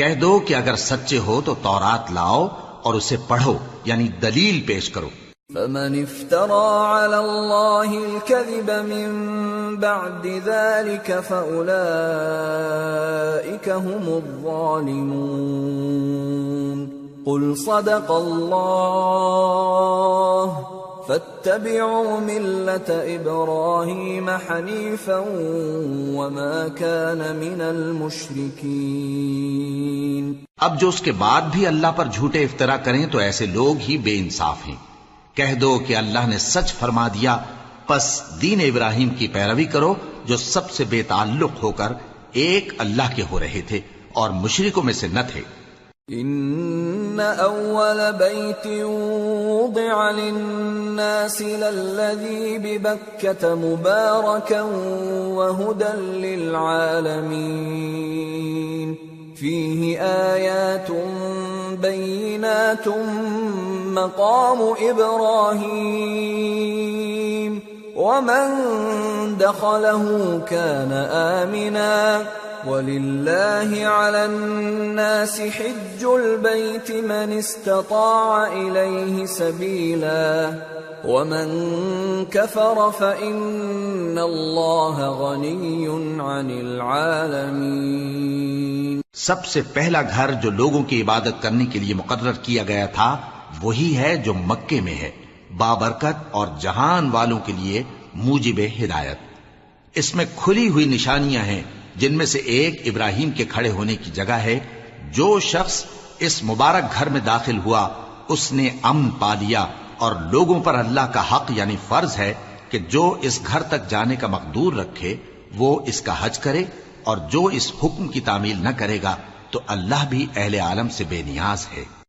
S2: کہہ دو کہ اگر سچے ہو تو تورات لاؤ اور اسے پڑھو یعنی دلیل پیش کرو
S1: فمن افترى على الله الكذب من بعد ذلك فأولئك هم الظالمون قل صدق الله فاتبعوا ملة إبراهيم حنيفا وما كان من المشركين
S2: اب جو اس کے بعد بھی اللہ پر جھوٹے افترا کریں تو ایسے لوگ ہی بے انصاف ہیں کہہ دو کہ اللہ نے سچ فرما دیا پس دین ابراہیم کی پیروی کرو جو سب سے بے تعلق ہو کر ایک اللہ کے ہو رہے تھے اور مشرکوں میں سے نہ تھے
S1: ان اول بیت وضع للناس للذی ببکت مبارکا للعالمین فيه آيات بينات مقام إبراهيم ومن دخله كان آمناً وللہ علی الناس حج البیت من استطاع الیہ سبیلا ومن کفر فإن
S2: اللہ غنی عن العالمین سب سے پہلا گھر جو لوگوں کی عبادت کرنے کے لیے مقرر کیا گیا تھا وہی ہے جو مکے میں ہے بابرکت اور جہان والوں کے لیے موجب ہدایت اس میں کھلی ہوئی نشانیاں ہیں جن میں سے ایک ابراہیم کے کھڑے ہونے کی جگہ ہے جو شخص اس مبارک گھر میں داخل ہوا اس نے امن پا لیا اور لوگوں پر اللہ کا حق یعنی فرض ہے کہ جو اس گھر تک جانے کا مقدور رکھے وہ اس کا حج کرے اور جو اس حکم کی تعمیل نہ کرے گا تو اللہ بھی اہل عالم سے بے نیاز ہے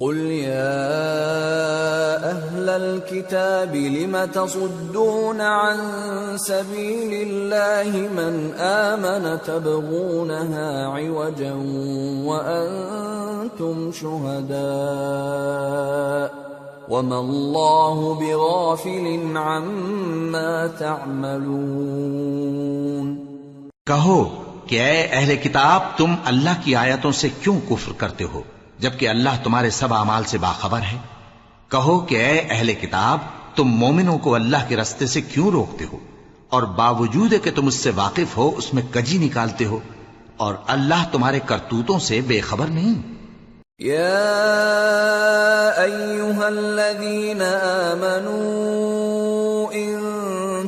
S1: قل يا أهل الكتاب لم تصدون عن سبيل الله من آمن تبغونها عوجا وأنتم شهداء وما الله بغافل عما تعملون
S2: کہو کہ اے اہل کتاب تم اللہ کی آیتوں سے کیوں کفر کرتے ہو جبکہ اللہ تمہارے سب اعمال سے باخبر ہے کہو کہ اے اہل کتاب تم مومنوں کو اللہ کے رستے سے کیوں روکتے ہو اور باوجود کہ تم اس سے واقف ہو اس میں کجی نکالتے ہو اور اللہ تمہارے کرتوتوں سے بے خبر نہیں
S1: یا ایوہا الذین آمنوا ان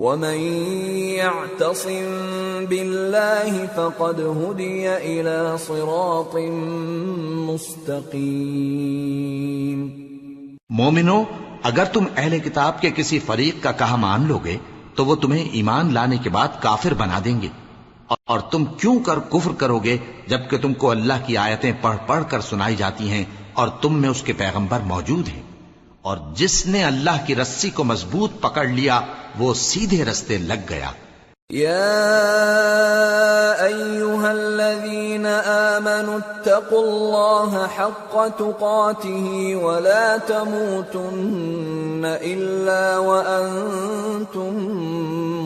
S1: ومن يعتصم بالله فقد هدي الى صراط مستقيم
S2: مومنو اگر تم اہل کتاب کے کسی فریق کا کہا مان لو گے تو وہ تمہیں ایمان لانے کے بعد کافر بنا دیں گے اور تم کیوں کر کفر کرو گے جبکہ تم کو اللہ کی آیتیں پڑھ پڑھ کر سنائی جاتی ہیں اور تم میں اس کے پیغمبر موجود ہیں اور جس نے اللہ کی رسی کو مضبوط پکڑ لیا وہ سیدھے رستے لگ گیا
S1: يا ايها الذين آمنوا اتقوا الله حق تقاته ولا تموتن الا وانتم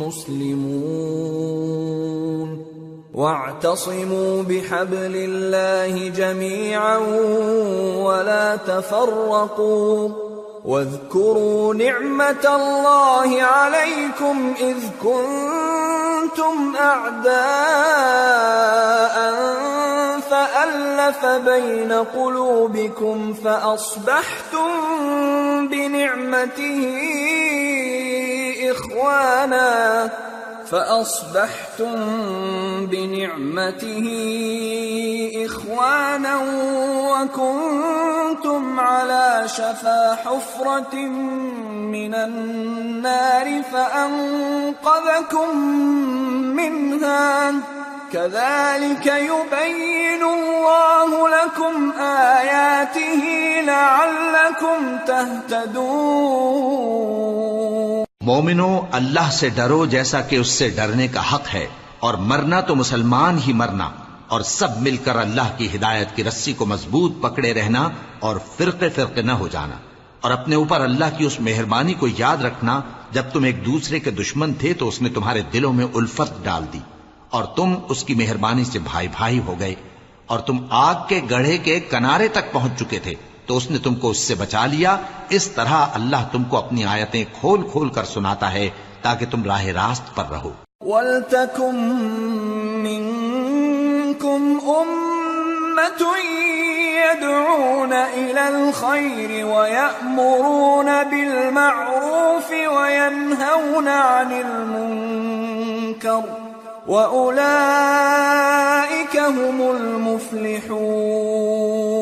S1: مسلمون واعتصموا بحبل الله جميعا ولا تفرقوا اللَّهِ عَلَيْكُمْ إِذْ كُنْتُمْ أَعْدَاءً فَأَلَّفَ بَيْنَ قُلُوبِكُمْ فَأَصْبَحْتُمْ بِنِعْمَتِهِ إِخْوَانًا فَأَصْبَحْتُمْ بِنِعْمَتِهِ إِخْوَانًا وَكُنْتُمْ عَلَى شَفَا حُفْرَةٍ مِّنَ النَّارِ فَأَنْقَذَكُمْ مِنْهَا كَذَلِكَ يُبَيِّنُ اللَّهُ لَكُمْ آيَاتِهِ لَعَلَّكُمْ تَهْتَدُونَ
S2: مومنو اللہ سے ڈرو جیسا کہ اس سے ڈرنے کا حق ہے اور مرنا تو مسلمان ہی مرنا اور سب مل کر اللہ کی ہدایت کی رسی کو مضبوط پکڑے رہنا اور فرقے فرقے نہ ہو جانا اور اپنے اوپر اللہ کی اس مہربانی کو یاد رکھنا جب تم ایک دوسرے کے دشمن تھے تو اس نے تمہارے دلوں میں الفت ڈال دی اور تم اس کی مہربانی سے بھائی بھائی ہو گئے اور تم آگ کے گڑھے کے کنارے تک پہنچ چکے تھے تو اس نے تم کو اس سے بچا لیا اس طرح اللہ تم کو اپنی آیتیں کھول کھول کر سناتا ہے تاکہ تم راہ راست پر رہو
S1: بِالْمَعْرُوفِ وَيَنْهَوْنَ عَنِ الْمُنْكَرِ وَأُولَئِكَ هُمُ الْمُفْلِحُونَ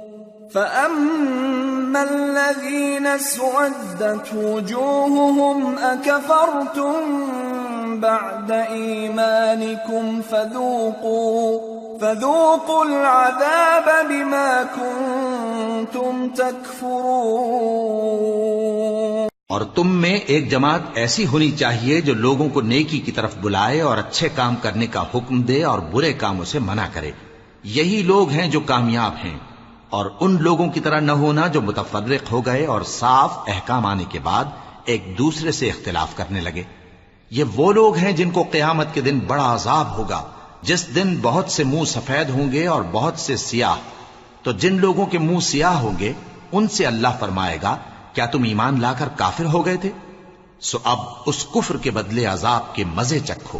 S1: تم تک
S2: اور تم میں ایک جماعت ایسی ہونی چاہیے جو لوگوں کو نیکی کی طرف بلائے اور اچھے کام کرنے کا حکم دے اور برے کاموں سے منع کرے یہی لوگ ہیں جو کامیاب ہیں اور ان لوگوں کی طرح نہ ہونا جو متفرق ہو گئے اور صاف احکام آنے کے بعد ایک دوسرے سے اختلاف کرنے لگے یہ وہ لوگ ہیں جن کو قیامت کے دن بڑا عذاب ہوگا جس دن بہت سے منہ سفید ہوں گے اور بہت سے سیاہ تو جن لوگوں کے منہ سیاہ ہوں گے ان سے اللہ فرمائے گا کیا تم ایمان لا کر کافر ہو گئے تھے سو اب اس کفر کے بدلے عذاب کے مزے چکھو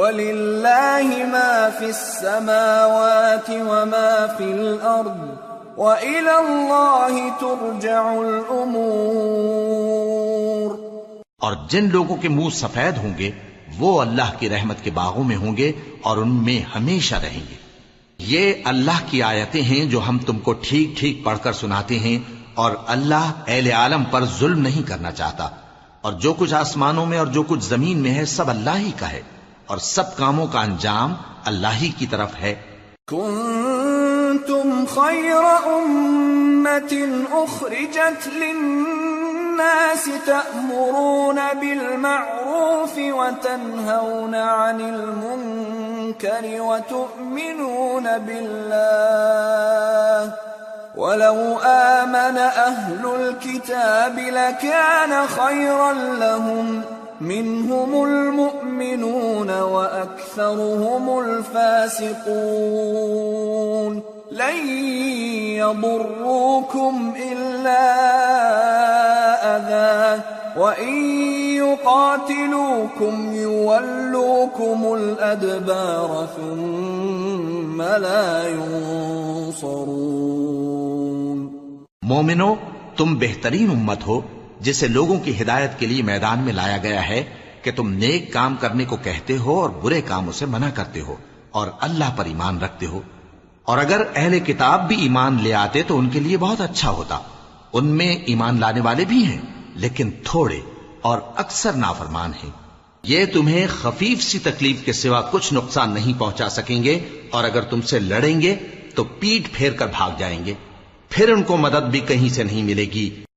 S1: اور
S2: جن لوگوں کے منہ سفید ہوں گے وہ اللہ کی رحمت کے باغوں میں ہوں گے اور ان میں ہمیشہ رہیں گے یہ اللہ کی آیتیں ہیں جو ہم تم کو ٹھیک ٹھیک پڑھ کر سناتے ہیں اور اللہ اہل عالم پر ظلم نہیں کرنا چاہتا اور جو کچھ آسمانوں میں اور جو کچھ زمین میں ہے سب اللہ ہی کا ہے اور سب کاموں کا انجام اللہ ہی کی طرف ہے
S1: کنتم خیر امت اخرجت للناس تأمرون بالمعروف وتنہون عن المنکر وتؤمنون باللہ ولو آمن اہل الكتاب لکان خیرا لہم منهم المؤمنون وأكثرهم الفاسقون لن يضروكم إلا أذى وإن يقاتلوكم يولوكم الأدبار ثم لا ينصرون
S2: مومنو تم بہترین امت ہو جسے لوگوں کی ہدایت کے لیے میدان میں لایا گیا ہے کہ تم نیک کام کرنے کو کہتے ہو اور برے کام اسے منع کرتے ہو اور اللہ پر ایمان رکھتے ہو اور اگر اہل کتاب بھی ایمان لے آتے تو ان کے لیے بہت اچھا ہوتا ان میں ایمان لانے والے بھی ہیں لیکن تھوڑے اور اکثر نافرمان ہیں یہ تمہیں خفیف سی تکلیف کے سوا کچھ نقصان نہیں پہنچا سکیں گے اور اگر تم سے لڑیں گے تو پیٹ پھیر کر بھاگ جائیں گے پھر ان کو مدد بھی کہیں سے نہیں ملے گی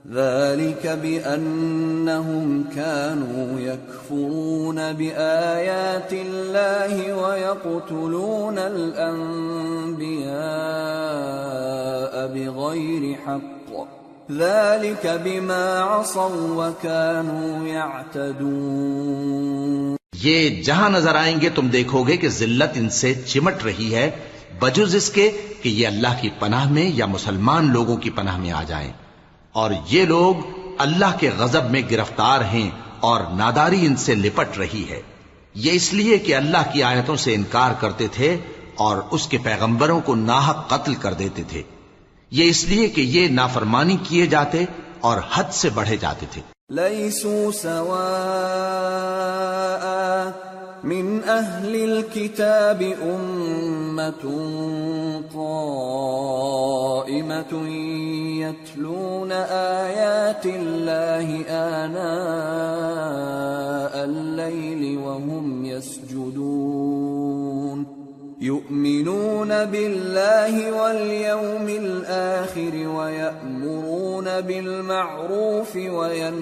S1: حق ذلك بما عصوا وكانوا يعتدون
S2: یہ جہاں نظر آئیں گے تم دیکھو گے کہ ذلت ان سے چمٹ رہی ہے بجز اس کے کہ یہ اللہ کی پناہ میں یا مسلمان لوگوں کی پناہ میں آ جائیں اور یہ لوگ اللہ کے غضب میں گرفتار ہیں اور ناداری ان سے لپٹ رہی ہے یہ اس لیے کہ اللہ کی آیتوں سے انکار کرتے تھے اور اس کے پیغمبروں کو ناحق قتل کر دیتے تھے یہ اس لیے کہ یہ نافرمانی کیے جاتے اور حد سے بڑھے جاتے تھے
S1: قائمة يتلون آيات الله آناء الليل وهم لو نل میلون بل ول میل مو نیل ون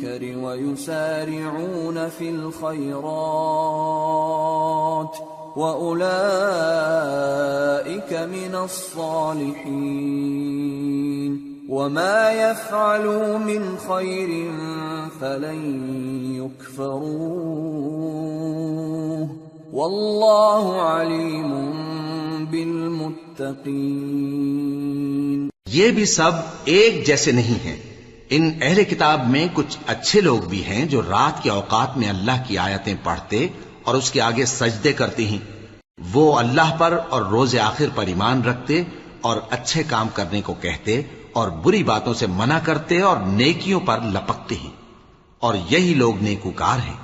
S1: کو ويسارعون في الخيرات وَأُولَئِكَ مِنَ الصَّالِحِينَ وَمَا يَفْعَلُوا مِنْ خَيْرٍ فَلَنْ يُكْفَرُوهُ وَاللَّهُ عَلِيمٌ بِالْمُتَّقِينَ
S2: یہ بھی سب ایک جیسے نہیں ہیں ان اہل کتاب میں کچھ اچھے لوگ بھی ہیں جو رات کے اوقات میں اللہ کی آیتیں پڑھتے ہیں اور اس کے آگے سجدے کرتی ہیں وہ اللہ پر اور روز آخر پر ایمان رکھتے اور اچھے کام کرنے کو کہتے اور بری باتوں سے منع کرتے اور نیکیوں پر لپکتے ہیں اور یہی لوگ نیکوکار ہیں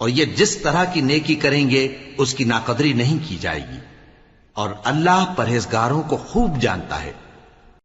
S2: اور یہ جس طرح کی نیکی کریں گے اس کی ناقدری نہیں کی جائے گی اور اللہ پرہیزگاروں کو خوب جانتا ہے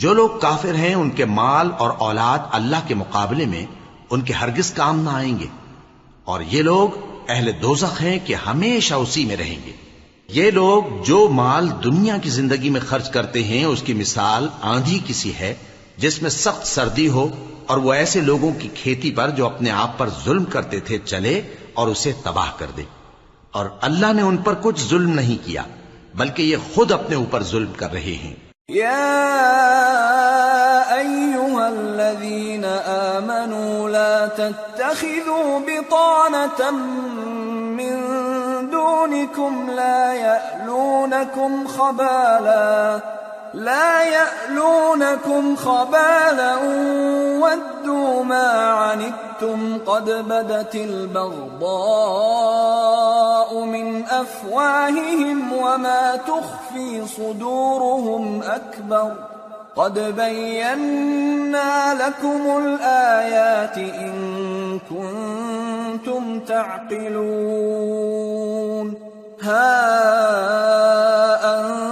S2: جو لوگ کافر ہیں ان کے مال اور اولاد اللہ کے مقابلے میں ان کے ہرگز کام نہ آئیں گے اور یہ لوگ اہل دوزخ ہیں کہ ہمیشہ اسی میں رہیں گے یہ لوگ جو مال دنیا کی زندگی میں خرچ کرتے ہیں اس کی مثال آندھی کسی ہے جس میں سخت سردی ہو اور وہ ایسے لوگوں کی کھیتی پر جو اپنے آپ پر ظلم کرتے تھے چلے اور اسے تباہ کر دے اور اللہ نے ان پر کچھ ظلم نہیں کیا بلکہ یہ خود اپنے اوپر ظلم کر رہے ہیں
S1: يا الذين نمو لا تتخذوا تم من دونكم لا يألونكم ن لا يألونكم خبالا ودوا ما عنتم قد بدت البغضاء من أفواههم وما تخفي صدورهم أكبر قد بينا لكم الآيات إن كنتم تعقلون ها أن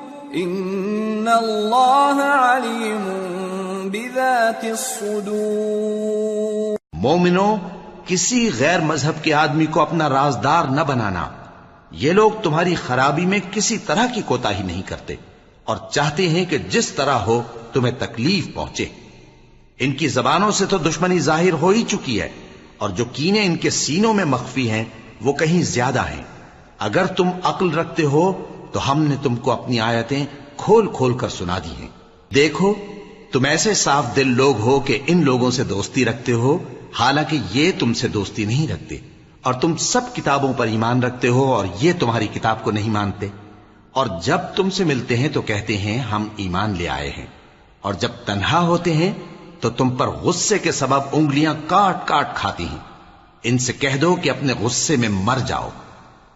S2: مومنو کسی غیر مذہب کے آدمی کو اپنا رازدار نہ بنانا یہ لوگ تمہاری خرابی میں کسی طرح کی کوتا ہی نہیں کرتے اور چاہتے ہیں کہ جس طرح ہو تمہیں تکلیف پہنچے ان کی زبانوں سے تو دشمنی ظاہر ہو ہی چکی ہے اور جو کینے ان کے سینوں میں مخفی ہیں وہ کہیں زیادہ ہیں اگر تم عقل رکھتے ہو تو ہم نے تم کو اپنی آیتیں کھول کھول کر سنا دی ہیں دیکھو تم ایسے صاف دل لوگ ہو کہ ان لوگوں سے دوستی رکھتے ہو حالانکہ یہ تم سے دوستی نہیں رکھتے اور تم سب کتابوں پر ایمان رکھتے ہو اور یہ تمہاری کتاب کو نہیں مانتے اور جب تم سے ملتے ہیں تو کہتے ہیں ہم ایمان لے آئے ہیں اور جب تنہا ہوتے ہیں تو تم پر غصے کے سبب انگلیاں کاٹ کاٹ کھاتی ہیں ان سے کہہ دو کہ اپنے غصے میں مر جاؤ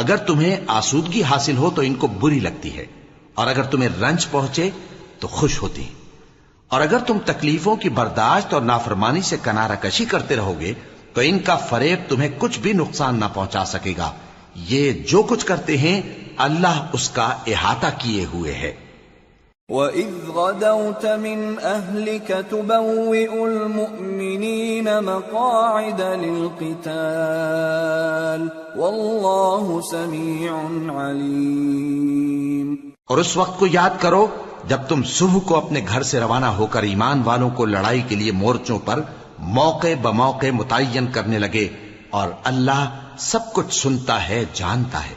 S2: اگر تمہیں آسودگی حاصل ہو تو ان کو بری لگتی ہے اور اگر تمہیں رنج پہنچے تو خوش ہوتی اور اگر تم تکلیفوں کی برداشت اور نافرمانی سے کنارہ کشی کرتے رہو گے تو ان کا فریب تمہیں کچھ بھی نقصان نہ پہنچا سکے گا یہ جو کچھ کرتے ہیں اللہ اس کا احاطہ کیے ہوئے ہے
S1: وَإِذْ غَدَوْتَ مِنْ أَهْلِكَ تُبَوِّئُ الْمُؤْمِنِينَ مَقَاعِدَ لِلْقِتَالِ وَاللَّهُ سَمِيعٌ عَلِيمٌ
S2: اور اس وقت کو یاد کرو جب تم صبح کو اپنے گھر سے روانہ ہو کر ایمان والوں کو لڑائی کے لیے مورچوں پر موقع بموقع متعین کرنے لگے اور اللہ سب کچھ سنتا ہے جانتا ہے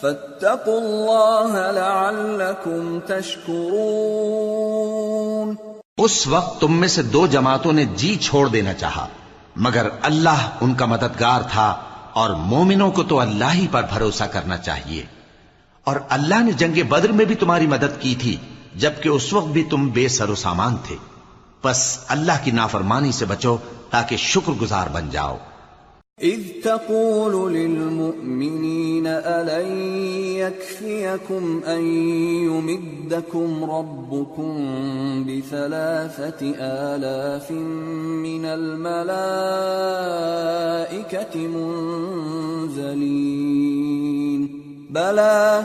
S1: فاتقوا
S2: اس وقت تم میں سے دو جماعتوں نے جی چھوڑ دینا چاہا مگر اللہ ان کا مددگار تھا اور مومنوں کو تو اللہ ہی پر بھروسہ کرنا چاہیے اور اللہ نے جنگ بدر میں بھی تمہاری مدد کی تھی جبکہ اس وقت بھی تم بے سر و سامان تھے بس اللہ کی نافرمانی سے بچو تاکہ شکر گزار بن جاؤ
S1: للمؤمنين منی يكفيكم ربل يمدكم ربكم سل ملا من مو منزلين بلى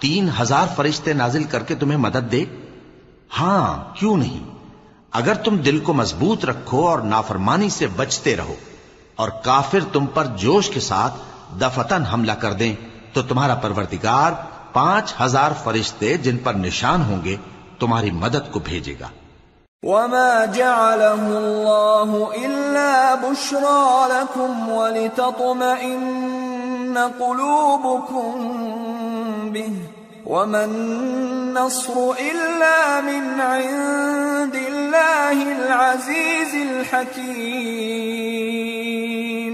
S2: تین ہزار فرشتے نازل کر کے تمہیں مدد دے ہاں کیوں نہیں اگر تم دل کو مضبوط رکھو اور نافرمانی سے بچتے رہو اور کافر تم پر جوش کے ساتھ دفتن حملہ کر دیں تو تمہارا پروردگار پانچ ہزار فرشتے جن پر نشان ہوں گے تمہاری مدد کو بھیجے گا
S1: وما جعله الله إلا بشرى لكم ولتطمئن قلوبكم به نلو من عند الله العزيز الحكيم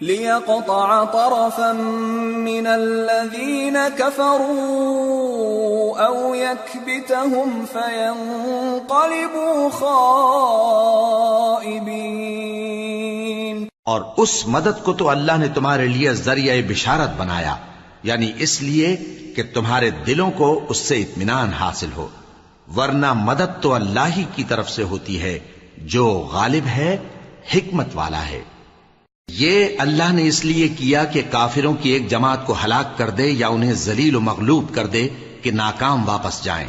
S1: ليقطع طرفا من الذين كفروا مین يكبتهم فينقلبوا خائبين
S2: اور اس مدد کو تو اللہ نے تمہارے لیے ذریعہ بشارت بنایا یعنی اس لیے کہ تمہارے دلوں کو اس سے اطمینان حاصل ہو ورنہ مدد تو اللہ ہی کی طرف سے ہوتی ہے جو غالب ہے حکمت والا ہے یہ اللہ نے اس لیے کیا کہ کافروں کی ایک جماعت کو ہلاک کر دے یا انہیں ذلیل و مغلوب کر دے کہ ناکام واپس جائیں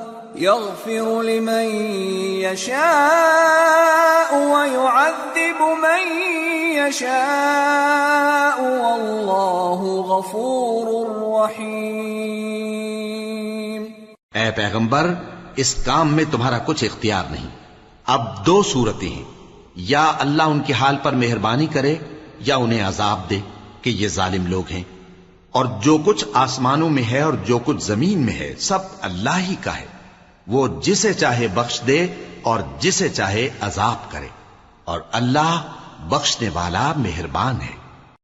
S1: يغفر لمن يشاء يشاء ويعذب من والله غفور رحيم
S2: اے پیغمبر اس کام میں تمہارا کچھ اختیار نہیں اب دو صورتیں ہیں یا اللہ ان کے حال پر مہربانی کرے یا انہیں عذاب دے کہ یہ ظالم لوگ ہیں اور جو کچھ آسمانوں میں ہے اور جو کچھ زمین میں ہے سب اللہ ہی کا ہے وہ جسے چاہے بخش دے اور جسے چاہے عذاب کرے اور اللہ بخشنے والا مہربان ہے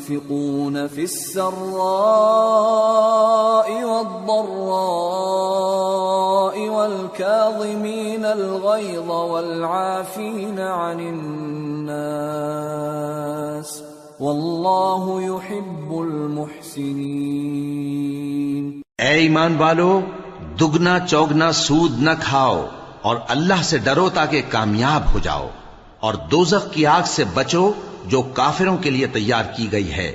S1: ينفقون في السراء والضراء والكاظمين الغيظ والعافين عن الناس والله يحب المحسنين
S2: اے ایمان والو دگنا چوگنا سود نہ کھاؤ اور اللہ سے ڈرو تاکہ کامیاب ہو جاؤ اور دوزخ کی آگ سے بچو جو کافروں کے لیے تیار کی گئی ہے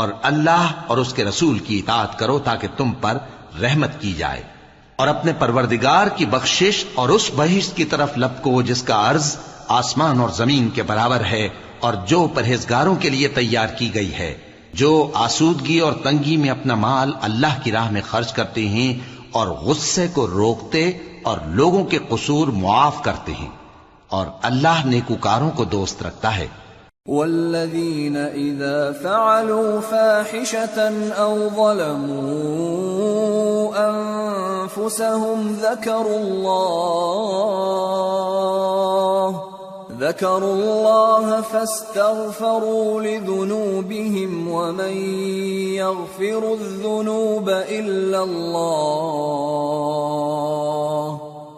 S2: اور اللہ اور اس کے رسول کی اطاعت کرو تاکہ تم پر رحمت کی جائے اور اپنے پروردگار کی بخشش اور اس بہشت کی طرف لپکو جس کا عرض آسمان اور زمین کے برابر ہے اور جو پرہیزگاروں کے لیے تیار کی گئی ہے جو آسودگی اور تنگی میں اپنا مال اللہ کی راہ میں خرچ کرتے ہیں اور غصے کو روکتے اور لوگوں کے قصور معاف کرتے ہیں اور اللہ نیکوکاروں کو دوست رکھتا ہے
S1: والذین اذا فعلوا فاحشة او ظلموا انفسهم ذکر اللہ ذکروا اللہ فاستغفروا لذنوبهم ومن يغفر الذنوب الا اللہ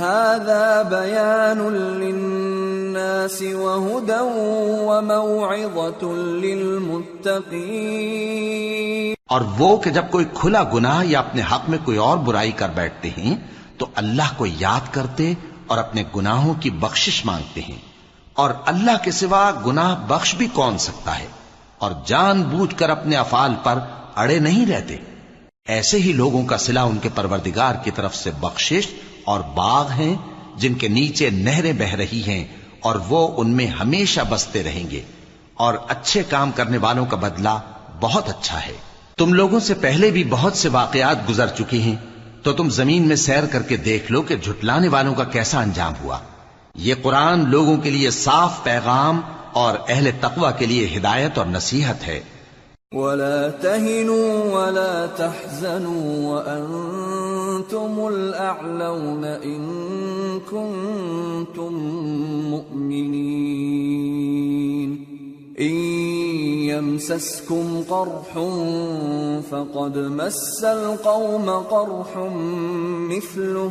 S1: هذا بيان للناس وهدى وموعظة للمتقين
S2: اور وہ کہ جب کوئی کھلا گناہ یا اپنے حق میں کوئی اور برائی کر بیٹھتے ہیں تو اللہ کو یاد کرتے اور اپنے گناہوں کی بخشش مانگتے ہیں اور اللہ کے سوا گناہ بخش بھی کون سکتا ہے اور جان بوجھ کر اپنے افعال پر اڑے نہیں رہتے ایسے ہی لوگوں کا سلا ان کے پروردگار کی طرف سے بخشش اور باغ ہیں جن کے نیچے نہریں بہ رہی ہیں اور وہ ان میں ہمیشہ بستے رہیں گے اور اچھے کام کرنے والوں کا بدلہ بہت اچھا ہے تم لوگوں سے پہلے بھی بہت سے واقعات گزر چکے ہیں تو تم زمین میں سیر کر کے دیکھ لو کہ جھٹلانے والوں کا کیسا انجام ہوا یہ قرآن لوگوں کے لیے صاف پیغام اور اہل تقوی کے لیے ہدایت اور نصیحت ہے
S1: انتم الاعلون ان كنتم مؤمنين ان يمسسكم قرح فقد مس القوم قرح مثله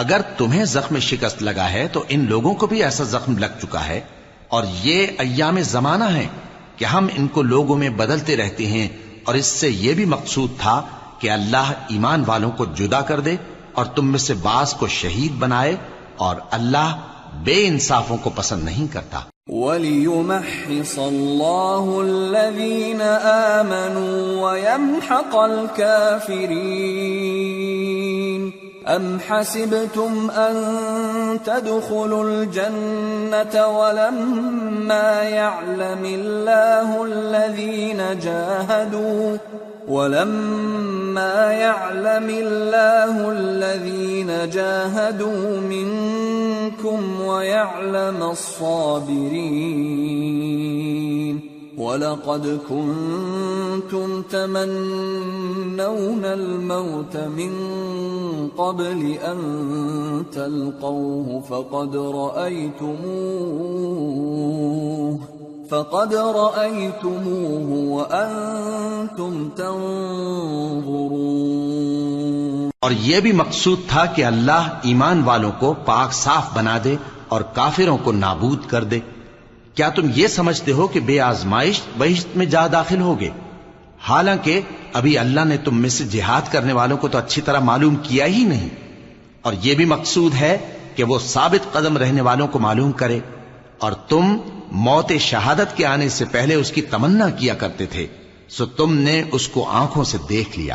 S2: اگر تمہیں زخم شکست لگا ہے تو ان لوگوں کو بھی ایسا زخم لگ چکا ہے اور یہ ایام زمانہ ہیں کہ ہم ان کو لوگوں میں بدلتے رہتے ہیں اور اس سے یہ بھی مقصود تھا کہ اللہ ایمان والوں کو جدا کر دے اور تم میں سے بعض کو شہید بنائے اور اللہ بے انصافوں کو پسند نہیں کرتا
S1: وَلِيُمَحِّصَ اللَّهُ الَّذِينَ آمَنُوا وَيَمْحَقَ الْكَافِرِينَ ام حسبتم ان تدخلوا الجنه ولم ما يعلم الله الذين جاهدوا ولم ما يعلم الله الذين جاهدوا منكم ويعلم الصابرين وَلَقَدْ كُنْتُمْ تَمَنَّوْنَ الْمَوْتَ مِنْ قَبْلِ أَنْ تَلْقَوْهُ فَقَدْ رَأَيْتُمُوهُ فَقَدْ رَأَيْتُمُوهُ وَأَنْتُمْ تَنْظُرُونَ
S2: اور یہ بھی مقصود تھا کہ اللہ ایمان والوں کو پاک صاف بنا دے اور کافروں کو نابود کر دے کیا تم یہ سمجھتے ہو کہ بے آزمائش بہشت میں جا داخل ہوگے حالانکہ ابھی اللہ نے تم میں سے جہاد کرنے والوں کو تو اچھی طرح معلوم کیا ہی نہیں اور یہ بھی مقصود ہے کہ وہ ثابت قدم رہنے والوں کو معلوم کرے اور تم موت شہادت کے آنے سے پہلے اس کی تمنا کیا کرتے تھے سو تم نے اس کو آنکھوں سے دیکھ لیا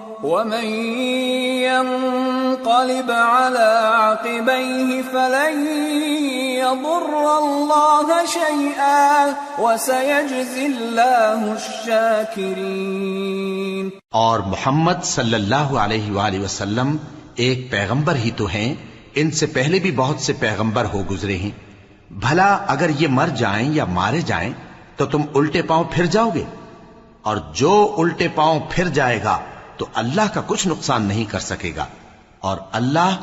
S1: ومن ينقلب على عقبيه فلن يضر الله الله شيئا وسيجزي الشاكرين
S2: اور محمد صلی اللہ علیہ وآلہ وسلم ایک پیغمبر ہی تو ہیں ان سے پہلے بھی بہت سے پیغمبر ہو گزرے ہیں بھلا اگر یہ مر جائیں یا مارے جائیں تو تم الٹے پاؤں پھر جاؤ گے اور جو الٹے پاؤں پھر جائے گا تو اللہ کا کچھ نقصان نہیں کر سکے گا اور اللہ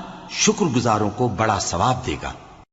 S2: شکر گزاروں کو بڑا ثواب دے گا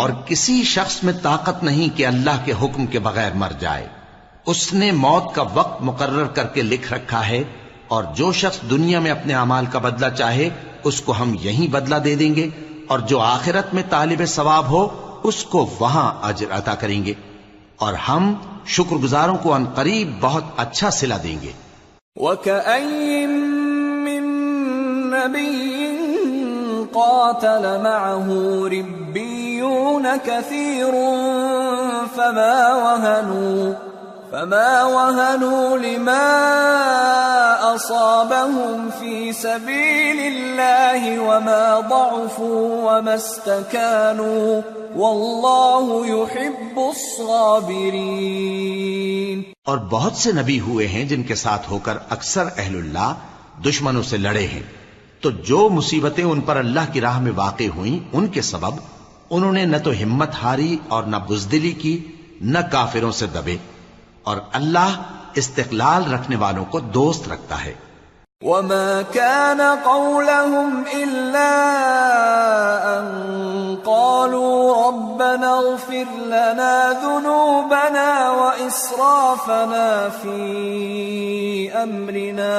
S2: اور کسی شخص میں طاقت نہیں کہ اللہ کے حکم کے بغیر مر جائے اس نے موت کا وقت مقرر کر کے لکھ رکھا ہے اور جو شخص دنیا میں اپنے اعمال کا بدلہ چاہے اس کو ہم یہیں بدلہ دے دیں گے اور جو آخرت میں طالب ثواب ہو اس کو وہاں اجر عطا کریں گے اور ہم شکر گزاروں کو ان قریب بہت اچھا سلا دیں گے
S1: وَكَأَيِّن مِّن قَاتَلَ مَعَهُ يكذبون كثير فما وهنوا فما وهنوا لما أصابهم في سبيل الله وما ضعفوا وما استكانوا
S2: والله يحب الصابرين اور بہت سے نبی ہوئے ہیں جن کے ساتھ ہو کر اکثر اہل اللہ دشمنوں سے لڑے ہیں تو جو مصیبتیں ان پر اللہ کی راہ میں واقع ہوئیں ان کے سبب انہوں نے نہ تو ہمت ہاری اور نہ بزدلی کی نہ کافروں سے دبے اور اللہ استقلال رکھنے والوں کو دوست رکھتا ہے وما
S1: كان قولهم إلا أن قالوا ربنا اغفر لنا ذنوبنا وإسرافنا في أمرنا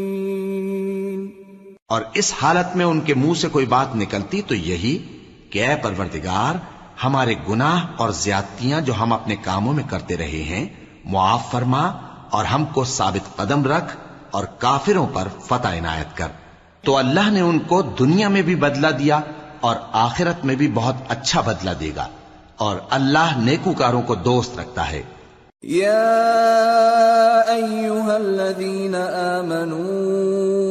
S2: اور اس حالت میں ان کے منہ سے کوئی بات نکلتی تو یہی کہ اے پروردگار ہمارے گناہ اور زیادتیاں جو ہم اپنے کاموں میں کرتے رہے ہیں معاف فرما اور ہم کو ثابت قدم رکھ اور کافروں پر فتح عنایت کر تو اللہ نے ان کو دنیا میں بھی بدلہ دیا اور آخرت میں بھی بہت اچھا بدلہ دے گا اور اللہ نیکوکاروں کو دوست رکھتا ہے
S1: یا ایوہا الذین آمنون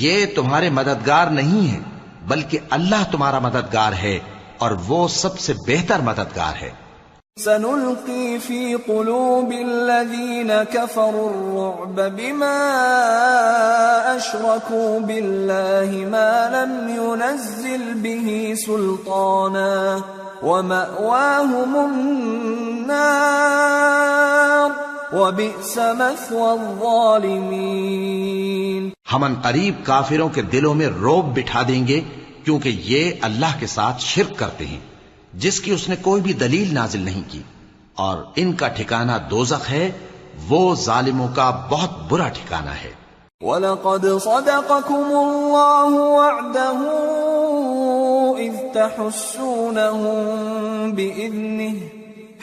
S2: یہ تمہارے مددگار نہیں ہے بلکہ اللہ تمہارا مددگار ہے اور وہ سب سے بہتر مددگار ہے
S1: سنلقي في قلوب الذين كفروا الرعب بما أشركوا بالله ما لم ينزل به سلطانا ومأواهم النار
S2: ہم ان قریب کافروں کے دلوں میں روب بٹھا دیں گے کیونکہ یہ اللہ کے ساتھ شرک کرتے ہیں جس کی اس نے کوئی بھی دلیل نازل نہیں کی اور ان کا ٹھکانہ دوزخ ہے وہ ظالموں کا بہت برا ٹھکانہ ہے
S1: وَلَقَدْ صَدَقَكُمُ اللَّهُ وَعْدَهُ إِذْ تَحُسُّونَهُمْ بِإِذْنِهِ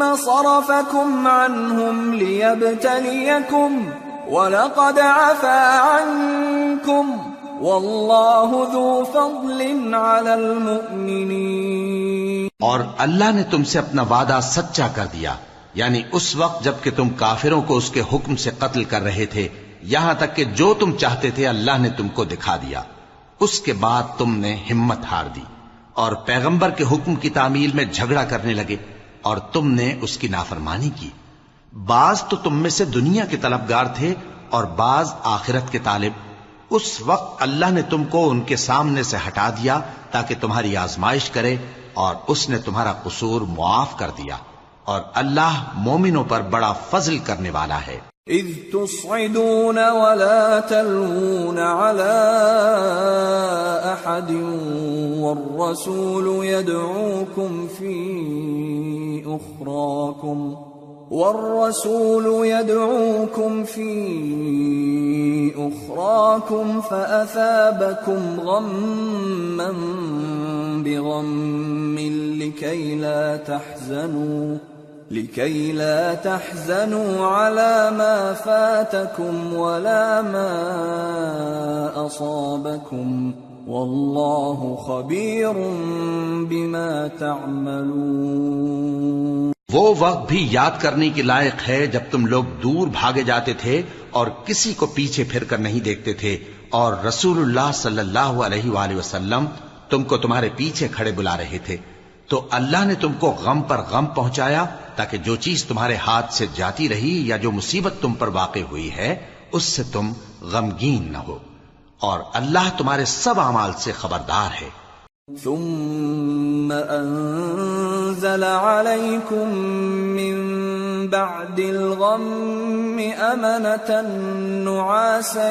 S1: اور
S2: اللہ نے تم سے اپنا وعدہ سچا کر دیا یعنی اس وقت جب کہ تم کافروں کو اس کے حکم سے قتل کر رہے تھے یہاں تک کہ جو تم چاہتے تھے اللہ نے تم کو دکھا دیا اس کے بعد تم نے ہمت ہار دی اور پیغمبر کے حکم کی تعمیل میں جھگڑا کرنے لگے اور تم نے اس کی نافرمانی کی بعض تو تم میں سے دنیا کے طلبگار تھے اور بعض آخرت کے طالب اس وقت اللہ نے تم کو ان کے سامنے سے ہٹا دیا تاکہ تمہاری آزمائش کرے اور اس نے تمہارا قصور معاف کر دیا اور اللہ مومنوں پر بڑا فضل کرنے والا ہے
S1: اذ تصعدون ولا تلون على احد والرسول يدعوكم في اخراكم والرسول يدعوكم في اخراكم فاثابكم غما بغم لكي لا تحزنوا لکی لا تحزنوا على ما فاتكم ولا ما اصابكم واللہ
S2: خبیر بما تعملون وہ وقت بھی یاد کرنے کی لائق ہے جب تم لوگ دور بھاگے جاتے تھے اور کسی کو پیچھے پھر کر نہیں دیکھتے تھے اور رسول اللہ صلی اللہ علیہ وآلہ وسلم تم کو تمہارے پیچھے کھڑے بلا رہے تھے تو اللہ نے تم کو غم پر غم پہنچایا تاکہ جو چیز تمہارے ہاتھ سے جاتی رہی یا جو مصیبت تم پر واقع ہوئی ہے اس سے تم غمگین نہ ہو اور اللہ تمہارے سب اعمال سے خبردار ہے
S1: ثم انزل من بعد الغم نعاسا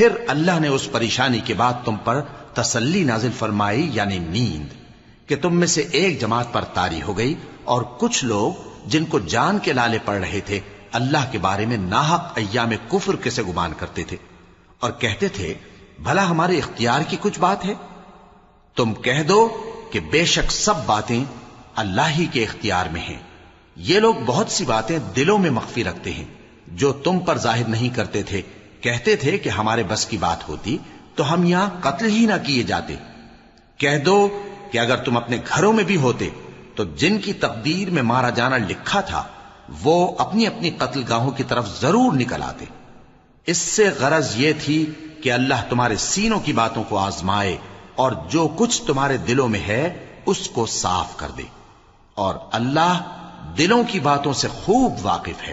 S2: پھر اللہ نے اس پریشانی کے بعد تم پر تسلی نازل فرمائی یعنی نیند کہ تم میں سے ایک جماعت پر تاری ہو گئی اور کچھ لوگ جن کو جان کے لالے پڑ رہے تھے اللہ کے بارے میں ناحق ایام کفر کیسے گمان کرتے تھے اور کہتے تھے بھلا ہمارے اختیار کی کچھ بات ہے تم کہہ دو کہ بے شک سب باتیں اللہ ہی کے اختیار میں ہیں یہ لوگ بہت سی باتیں دلوں میں مخفی رکھتے ہیں جو تم پر ظاہر نہیں کرتے تھے کہتے تھے کہ ہمارے بس کی بات ہوتی تو ہم یہاں قتل ہی نہ کیے جاتے کہہ دو کہ اگر تم اپنے گھروں میں بھی ہوتے تو جن کی تقدیر میں مارا جانا لکھا تھا وہ اپنی اپنی قتل گاہوں کی طرف ضرور نکل آتے اس سے غرض یہ تھی کہ اللہ تمہارے سینوں کی باتوں کو آزمائے اور جو کچھ تمہارے دلوں میں ہے اس کو صاف کر دے اور اللہ دلوں کی باتوں سے خوب واقف ہے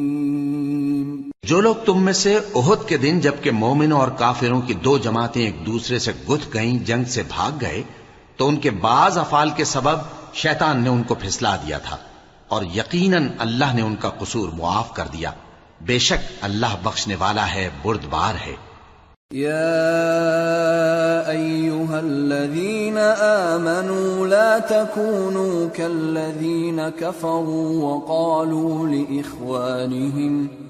S2: جو لوگ تم میں سے عہد کے دن جبکہ مومنوں اور کافروں کی دو جماعتیں ایک دوسرے سے گتھ گئیں جنگ سے بھاگ گئے تو ان کے بعض افعال کے سبب شیطان نے ان کو پھسلا دیا تھا اور یقیناً اللہ نے ان کا قصور معاف کر دیا بے شک اللہ بخشنے والا ہے بردبار ہے
S1: لا كفروا وقالوا ہے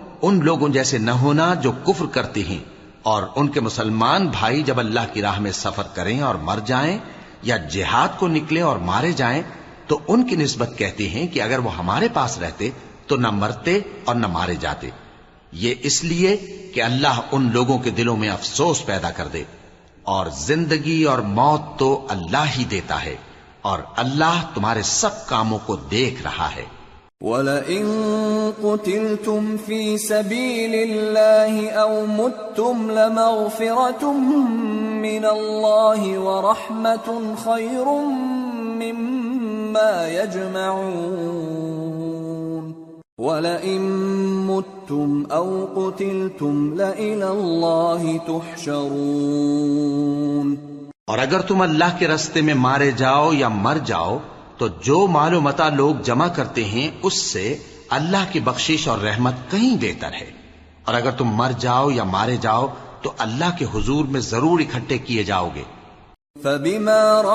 S2: ان لوگوں جیسے نہ ہونا جو کفر کرتے ہیں اور ان کے مسلمان بھائی جب اللہ کی راہ میں سفر کریں اور مر جائیں یا جہاد کو نکلے اور مارے جائیں تو ان کی نسبت کہتے ہیں کہ اگر وہ ہمارے پاس رہتے تو نہ مرتے اور نہ مارے جاتے یہ اس لیے کہ اللہ ان لوگوں کے دلوں میں افسوس پیدا کر دے اور زندگی اور موت تو اللہ ہی دیتا ہے اور اللہ تمہارے سب کاموں کو دیکھ رہا ہے
S1: وَلَئِن قُتِلْتُمْ فِي سَبِيلِ اللَّهِ أَوْ مُتْتُمْ لَمَغْفِرَةٌ مِّنَ اللَّهِ وَرَحْمَةٌ خَيْرٌ مِّمَّا يَجْمَعُونَ وَلَئِن مُتْتُمْ أَوْ قُتِلْتُمْ لَإِلَى اللَّهِ
S2: تُحْشَرُونَ اور اگر تم اللہ کے رستے میں مارے جاؤ یا مر جاؤ تو جو مال و متا لوگ جمع کرتے ہیں اس سے اللہ کی بخشش اور رحمت کہیں بہتر ہے اور اگر تم مر جاؤ یا مارے جاؤ تو اللہ کے حضور میں ضرور اکٹھے کیے جاؤ گے